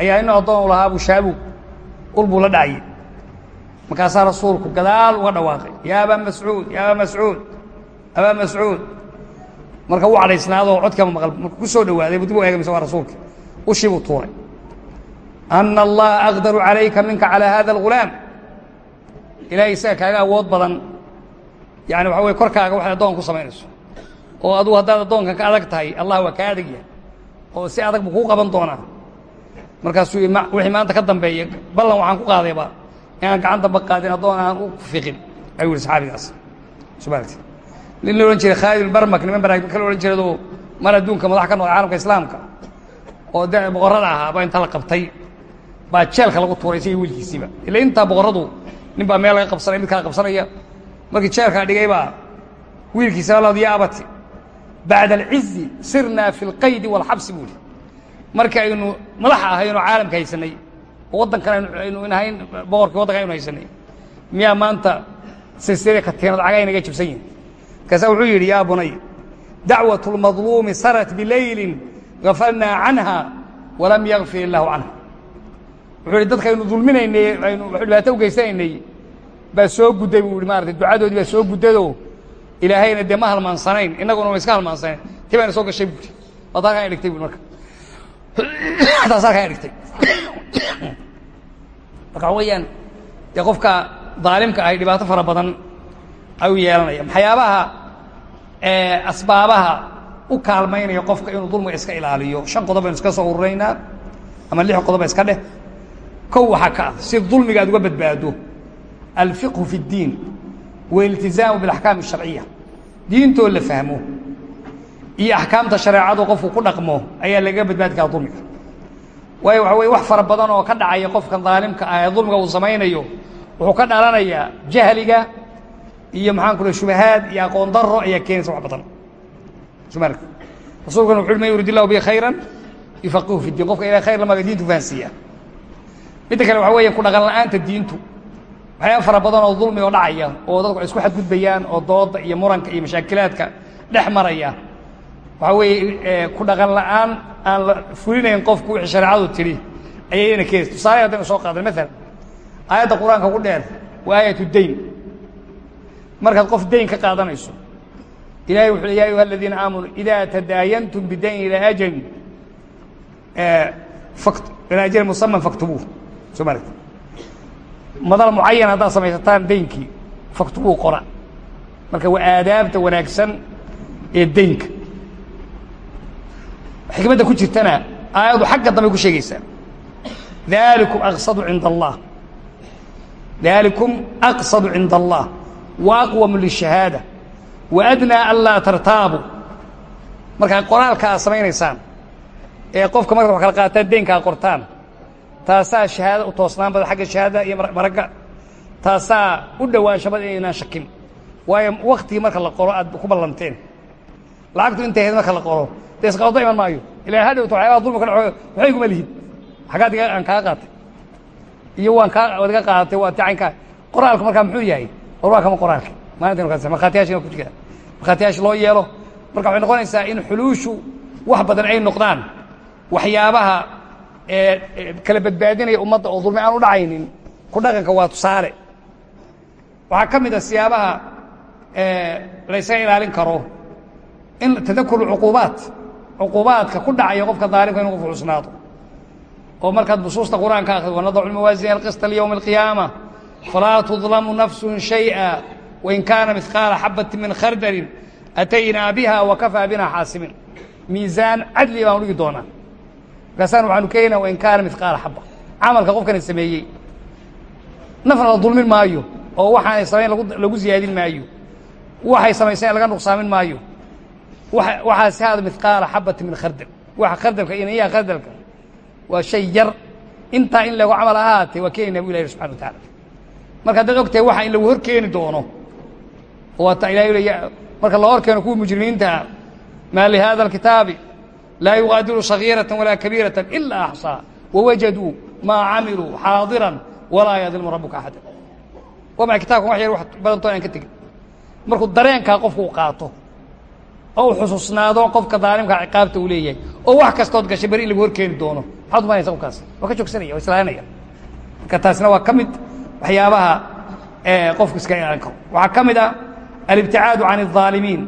ayaa inu addoon lahaa abushaabu ul buu la dhacayay markaasaa rasuulku gadaal uga dhawaaqay. Yaa abaa mascuud yaa abaa mascuud abaa mascuud. Marka u cadhaysnaadoo codkama maqal markuu ku soo dhawaaday buu eegay mise rasuulka. Ushii buu tuuray. Ana allaha aqdaru calayka minka calaa hada algulaam. Ilaahay isaga kaaga awood badan. Yani waxa weye korkaaga waxay addoon ku samaynayso. Oo adugu haddaad addoonkan ka adag tahay allah waa kaa adag yahay. Oo si adag buu kuu qaban doonaa markaasuu wixii maanta ka dambeeya ballan waxaan ku qaadayba inaan gacan damba qaadin addoon aan u fiqin ayuu yihi saxaabigaas. Subaarti nin la odhan jiray khaalid barmak niman baraagin ka la odhan jiradoo mar adduunka madax ka noqday caalamka islaamka oo de boqorrada ahaa baa inta la qabtay baa jeelka lagu tuuray isagii wiilkiisiiba. Ila intaa boqorradu nin baa meel laga qabsanaya mid kala qabsanaya markii jeelkaa dhigay baa wiilkiisa lad ya abati bacda alcizi sirnaa fi اlqaydi wاlxabsi buu ihi markii aynu madaxa ahaynoo caalamka haysanay oo waddankan aynu inahayn boqorkii waddanka aynu haysanay miyaa maanta silsilada katiinad caga inaga jibsan yihiin markaasaa wuxuu yidhi yaa bunay dacwaة اlmadluumi sarat bilayli gafalnaa canha walam yakfir illaahu canha. Wuxuu yidhi dadkaynu dulminaynay aynu dhibaato u geysanaynay baa soo gudday buu ihi maarata ducadoodii baa soo guddadoo ilaahayna dee ma halmaansanayn innaguna ma iska halmaansanayn ti bayna soo gashay buuri waad halkaan ay dhigtay buuri marka taas halkaan ay dhigtay marka waxa weeyaan dee qofka daalimka ahi dhibaato fara badan ayuu yeelanaya waxyaabaha asbaabaha u kaalmaynaya qofka inuu dulmiga iska ilaaliyo shan qodob baynu iska soo ururaynaa ama lix qodoba iska dheh kow waxaa ka ah si dulmiga aad uga badbaado alfiqhu fi اddiin waliltizaamu biاlaxkaam الsharciya diintoo la fahmo iyo axkaamta shareecadu qofku ku dhaqmo ayaa lagaga badbaadi karaa dulmiga. Waayo waxa weye wax fara badan oo ka dhacaya qofkan daalimka ah ee dulmiga uu samaynayo wuxuu ka dhalanayaa jahliga iyo maxaan ku leh shubahaad iyo aqoon daro ayaa keenaysa wax badan. Sumarka rasulkuna wuxu uhi man yurid illahu bi khayran yufaqihu fi diin. Qofka ilahay khayr lamaga diintu fahansiiya midda kale waxa weeya ku dhaqan la'aanta diintu. Waxyaaba fara badan oo dulmi oo dhacaya oo dadku ay isku xadgudbayaan oo dooda iyo muranka iyo mashaakilaadka dhex maraya waxaa weeye ku dhaqan la'aan aan fulinayn qofku wixii shareecadu tidhi ayayna keenaysa. Tusaale haddaynu soo qaadan maalan aayadda qur'aanka ugu dheer waa aayatu dayn markaad qof dayn ka qaadanayso ilahay wuxu ya ayuha aladiina aamanuu ida tadaayantum bidayn ilaa ajalin ilaa ajalin musaman faktubuuh soo maaragta madal mucayan haddaad samaysataan daynkii faktubuu qora. Marka waa aadaabta wanaagsan ee daynka xikmadda ku jirtana aayaddu xagga dambay ku sheegaysaa. Dalikum aqsadu cinda allah. Dalikum aqsadu cinda allah. Wa aqwamu lishahaada. Wa adnaa tartaabu. Markaa qoraalka aad samaynaysaan. Ee qofka markaad wax kala qaataan deynka ad qortaan. Taasaa shahaada u toosnaan badan xagga shahaada iyo maragga. Taasaa u dhowaansha badan inaynaan shakin. Waayo waktigii marka la qoro aad ku ballanteen. Lacagtu intay ahayd marka la qoro dee isqabado iman maayo ilaa hadhowta waxyaabaha dulmi ka waxay kuma lihid. Xaggaad aan kaa qaatay. Iyo waan kaa waad iga qaadatay waa tacaynkaa qoraalku markaa muxuu yahay? War waa kama qoraalka. Maalintan ka markhaatiyaashina ku jira. Markhaatiyaash loo yeelo marka waxay noqonaysaa in xuluushu wax badan ay noqdaan. Waxyaabaha kala badbaadinaya ummadda oo dulmi aan u dhacaynin ku dhaqanka waa tusaale. Waxaa ka mid a siyaabaha laysaga ilaalin karo. In tadakuru cuquubaat cuquubaadka ku dhacaya qofka daalimka inu qofu xusnaado oo markaad nusuusta qur'aanka akhrido wanadacu lmawaasiin alqista liywmi alqiyaama. Falaa tudlamu nafsun shayئa wain kaana midqaala xabati min khardalin ataynaa biha wakafaa bina xaasimin. Miisaan cadli baan udhigi doonaa. Markaasaan waxaanu keenaynaa wain kaana midqaala xaba camalka qofkana sameeyey. Nafna la dulmin maayo oo waxaanay samayn lagu ziyaadin maayo. Waxay samayseen laga nuqsaamin maayo waxaasi haada midqaala xabati min khardal. Waxa khardalka inayaa khardalka waa shay yar. Intaa in lagu camal ahaatee waa keenaynaa bu wa taala marka haddaad ogtahay waxa in lagu hor keeni doono waata ilahay marka la hor keeno kuwa mujrimiintaa maa lihada alkitaabi laa yugaadiru sagiirata walaa kabiirata ilaa axsaa wawajaduu maa camiluu xaadiran walaa yadlimu rabuka axada. Waa maa kitabkan wax yar wax badantoon aan ka tegin. Markuu dareenkaa qofku qaato oo u xusuusnaado qofka daalimkaa ciqaabta uu leeyahay oo wax kastood gashay beri in lagu hor keeni doono maxaad umanaysa qofkaas waa ka joogsanaya waa islaalinaya marka taasina waa ka mid waxyaabaha qofku iska ilaalin karo waxaa ka mid ah alibticaadu can الظaalimiin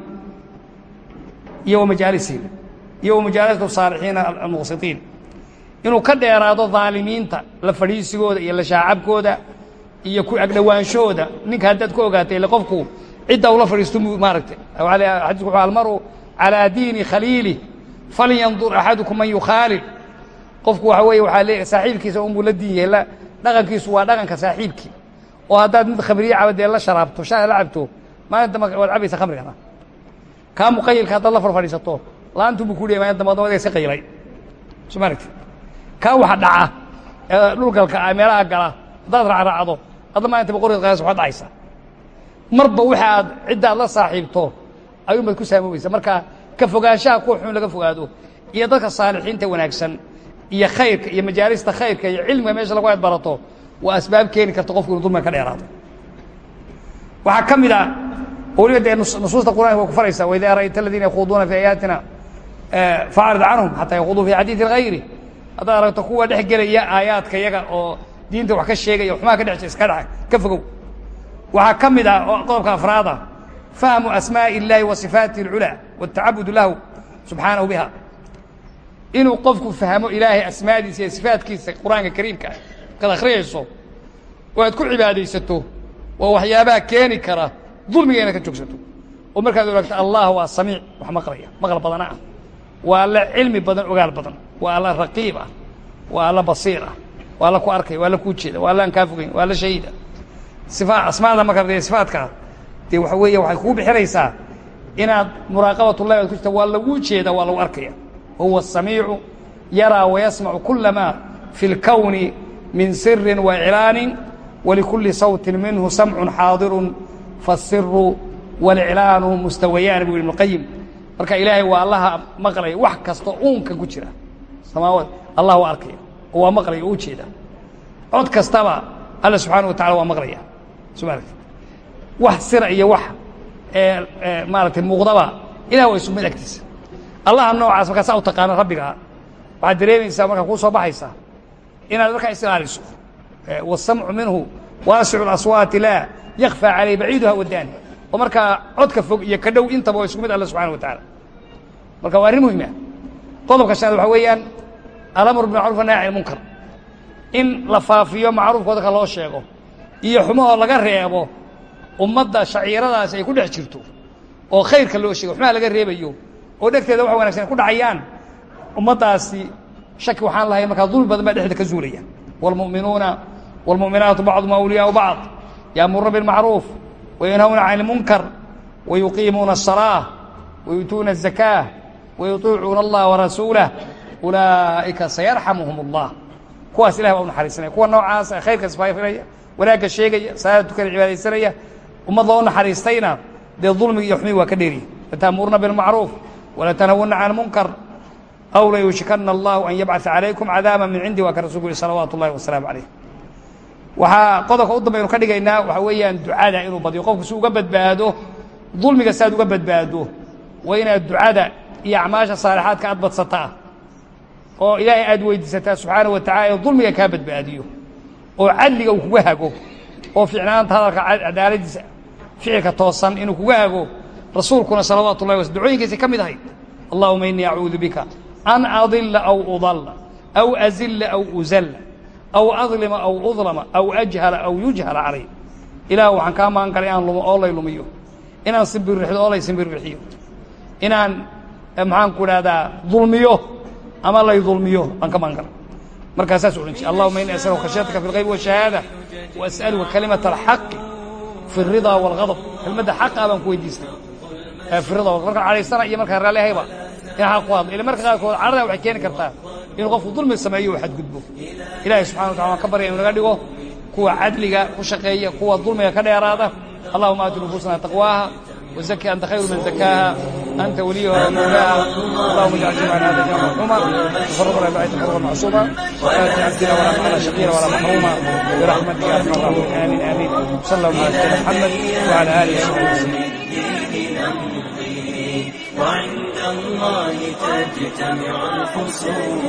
iyo wamajaalisiin iyo wamajaalasatu saalixiina almuqsitiin inuu ka dheeraado dhaalimiinta la fadhiisigooda iyo la shaacabkooda iyo ku agdhowaanshahooda ninka haddaad ku ogaatay ile qofku cidda ula fadhiisto maaragtay. Xadiisku wuxuu almaru calىa diini khaliili falyandur axadukum man yukhaalil. Qofku waxa weeye waxaa le saaxiibkiisa unbuu la diin yahay dhaqankiisu waa dhaqanka saaxiibkii oo haddaad mid khamriye caba dee la sharaabto shaha la cabto maalin dambe waad cabaysa khamrigana kaa muqayilka haddaad la farfadhiisato laantu buu ku dhihay maalin dambe adamada iska qaylay soo ma aragti kaa waxa dhaca dhulgalka ah meelaha gala haddaad raacraacdo adda maalinta boqorkeed qaas waxaad dhacaysa marba waxa aad cidda aad la saaxiibto ayuun baad ku saamoobaysa marka ka fogaanshaha kuwa xun laga fogaado iyo dadka saalixiinta wanaagsan iyo khayrka iyo majaalista khayrka iyo cilmiga meesha lagu aad barato waa asbaab keeni karta qofku inu dulmiga ka dheeraado. Waxaa ka mid a oo weliba dee nusuusta qur'anka way ku faraysaa waidaa ra'ayta aladiina yakhuuduuna fii aayaatina faacrid canhum xataa yakhuduu fii xadiidin hayri haddaad aragto kuwa dhex gelaya aayaadka yaga oo diinta wax ka sheegaya xumaa ka dhex iska dhex ka fogow waxaa ka mid ah oo qodobka afraada fahmu asmaaءi اllahi wa sifaatihi اlculaa wاtacabudu lahu subxaanahu biha inuu qofku fahmo ilaahay asmaadiisa iyo sifaatkiisa qur'aanka kariimka ah kad akhriyayso oo aad ku cibaadaysato waa waxyaabaha keeni kara dulmiga inaad ka joogsato oo markaad ogaagto allah waa samiic wax maqlaya maqal badana ah waa alla cilmi badan ogaal badan waa alla raqiib ah waa alla basiir ah waa alla ku arkaya waa alla kuu jeeda waa alla aan kaa fogayn waa alla shahiida ifa asmaada marka sifaadka. Dee waxa weeye waxay kuu bixinaysaa inaad muraaqabat ullahi ad ku jirta waa laguu jeedaa waa lagu arkaya wahuwa asamiicu yaraa wayasmacu kula maa fi اlkowni min sirin waiclaanin walikulli sawtin minhu samcu xaadirun faasiru waliclaanu mustawayaani buu yhi ibnu qayim marka ilaahay waa allaha maqlaya wax kasta uunka ku jira. Samaawaad allah waa arkaya oo waa maqlaya oo u jeeda cod kastaba alla subxaana wa tacala waa maqlaya wax sira iyo wax maaragtay muuqdaba ilah waa isu agtiisa allaha noocaas markaa saa u taqaana rabbigaa waxaad dareemaysaa markaa kuu soo baxaysaa inaad markaa is ilaaliso wasamcu minhu waasicu اlaswaati laa yakfى calayh baciiduha wadaani oo markaa codka fog iyo ka intaba isku mid alla subxana wa tacaala marka waa arrin muhima qodobka shanaad waxaa weeyaan alamru bimacruf nahy munkar. In la faafiyo macruufka dadka loo sheego iyo xumahoo laga reebo ummadda shaciiradaasi ay ku dhex jirto oo khayrka loo sheego xumaha laga reebayo oo dhegteeda wax wanagsan ay ku dhacayaan ummaddaasi shaki waxaan lahay markaa dulmi badan baa dhexda ka zuulaya wاlmu'minuuna wاlmu'minaatu bacduhum awliyaau bacd yaamuruuna biاlmacruuf wayanhawna can اlmunkar wayuqiimuuna الصalaaة wayuutuuna الزakاة wayuطiicuuna اllaha warasuulah ulaa'ika sayarxamuhum اllah kuwaas ilahi baa u naxariisanaya kuwa noocaas ee khayrka isfaafinaya wanaagga sheegaya salaada tukana cibaadaysanaya ummad loo naxariistayna dee dulmiga iyo xumii waa ka dheeriye lata'muruna bilmacruuf wala tanhawuna can munkar. Aw layushikana allahu an yabcaa calaykum cadaaba min cindi waa ka rasulku yihi salawaatu ullahi wasalaamu calayh waxaa qodobka u dambay anu ka dhigaynaa waxaa weeyaan ducada inuu badiyo. Qofku si uga badbaado dulmiga si aad uga badbaado waa inaad ducada iyo acmaasha saalixaadka aad badsataa. Oo ilaahay aad weydiisataa subxaana wa tacala inuu dulmiga kaa badbaadiyo oo cadliga uu kuga hago oo ficnaanta hadalka cadaaladiisa ficilka toosan inuu kuga hago rasuulkuna salawaatu ullahi wasl ducooyinkiisay ka mid ahayd allahuma inii acuudu bika an adila aw udalla aw azilla aw uzalla aw adlima aw udlama aw ajhala aw yujhala calay. Ilaah waxaan kaa magan galay inaan lumo oo lay lumiyo inaan simbirrixdo oo lay simbirrixiyo inaan maxaan ku idhahdaa dulmiyo ama lay dulmiyo baan ka maangal markaa saas odhan jir allahuma ini asaluka khashyataka fi اlgayb washahaada waas'aluka kalimata alxaqi fi الridaa wاlgadb kelmadda xaqa baan ku weydiistay fi rida markaan cadhaysana iyo markaan raalli ahayba in xaq ku hadlo ila marka qaarkood cadhada waxay keeni kartaa inuu qofku dulmi sameeyo uu xadgudbo ilahay subxana wa tacala waan ka barya inu naga dhigo kuwa cadliga ku shaqeeya kuwa dulmiga ka dheeraada allahuma aati nufuusana taqwaaha وزكي أنت خير من زكاها أنت وليها ومولاها اللهم اجعل جميعنا هذا جمع مرحوما وفرقنا بعيد الحرمة المعصومة ولا تعدنا ولا فعل شقيرا ولا محروما برحمتك يا أرحم الراحمين آمين آمين صلى الله على سيدنا محمد وعلى آله وصحبه وسلم وعند الله تجتمع الخصوم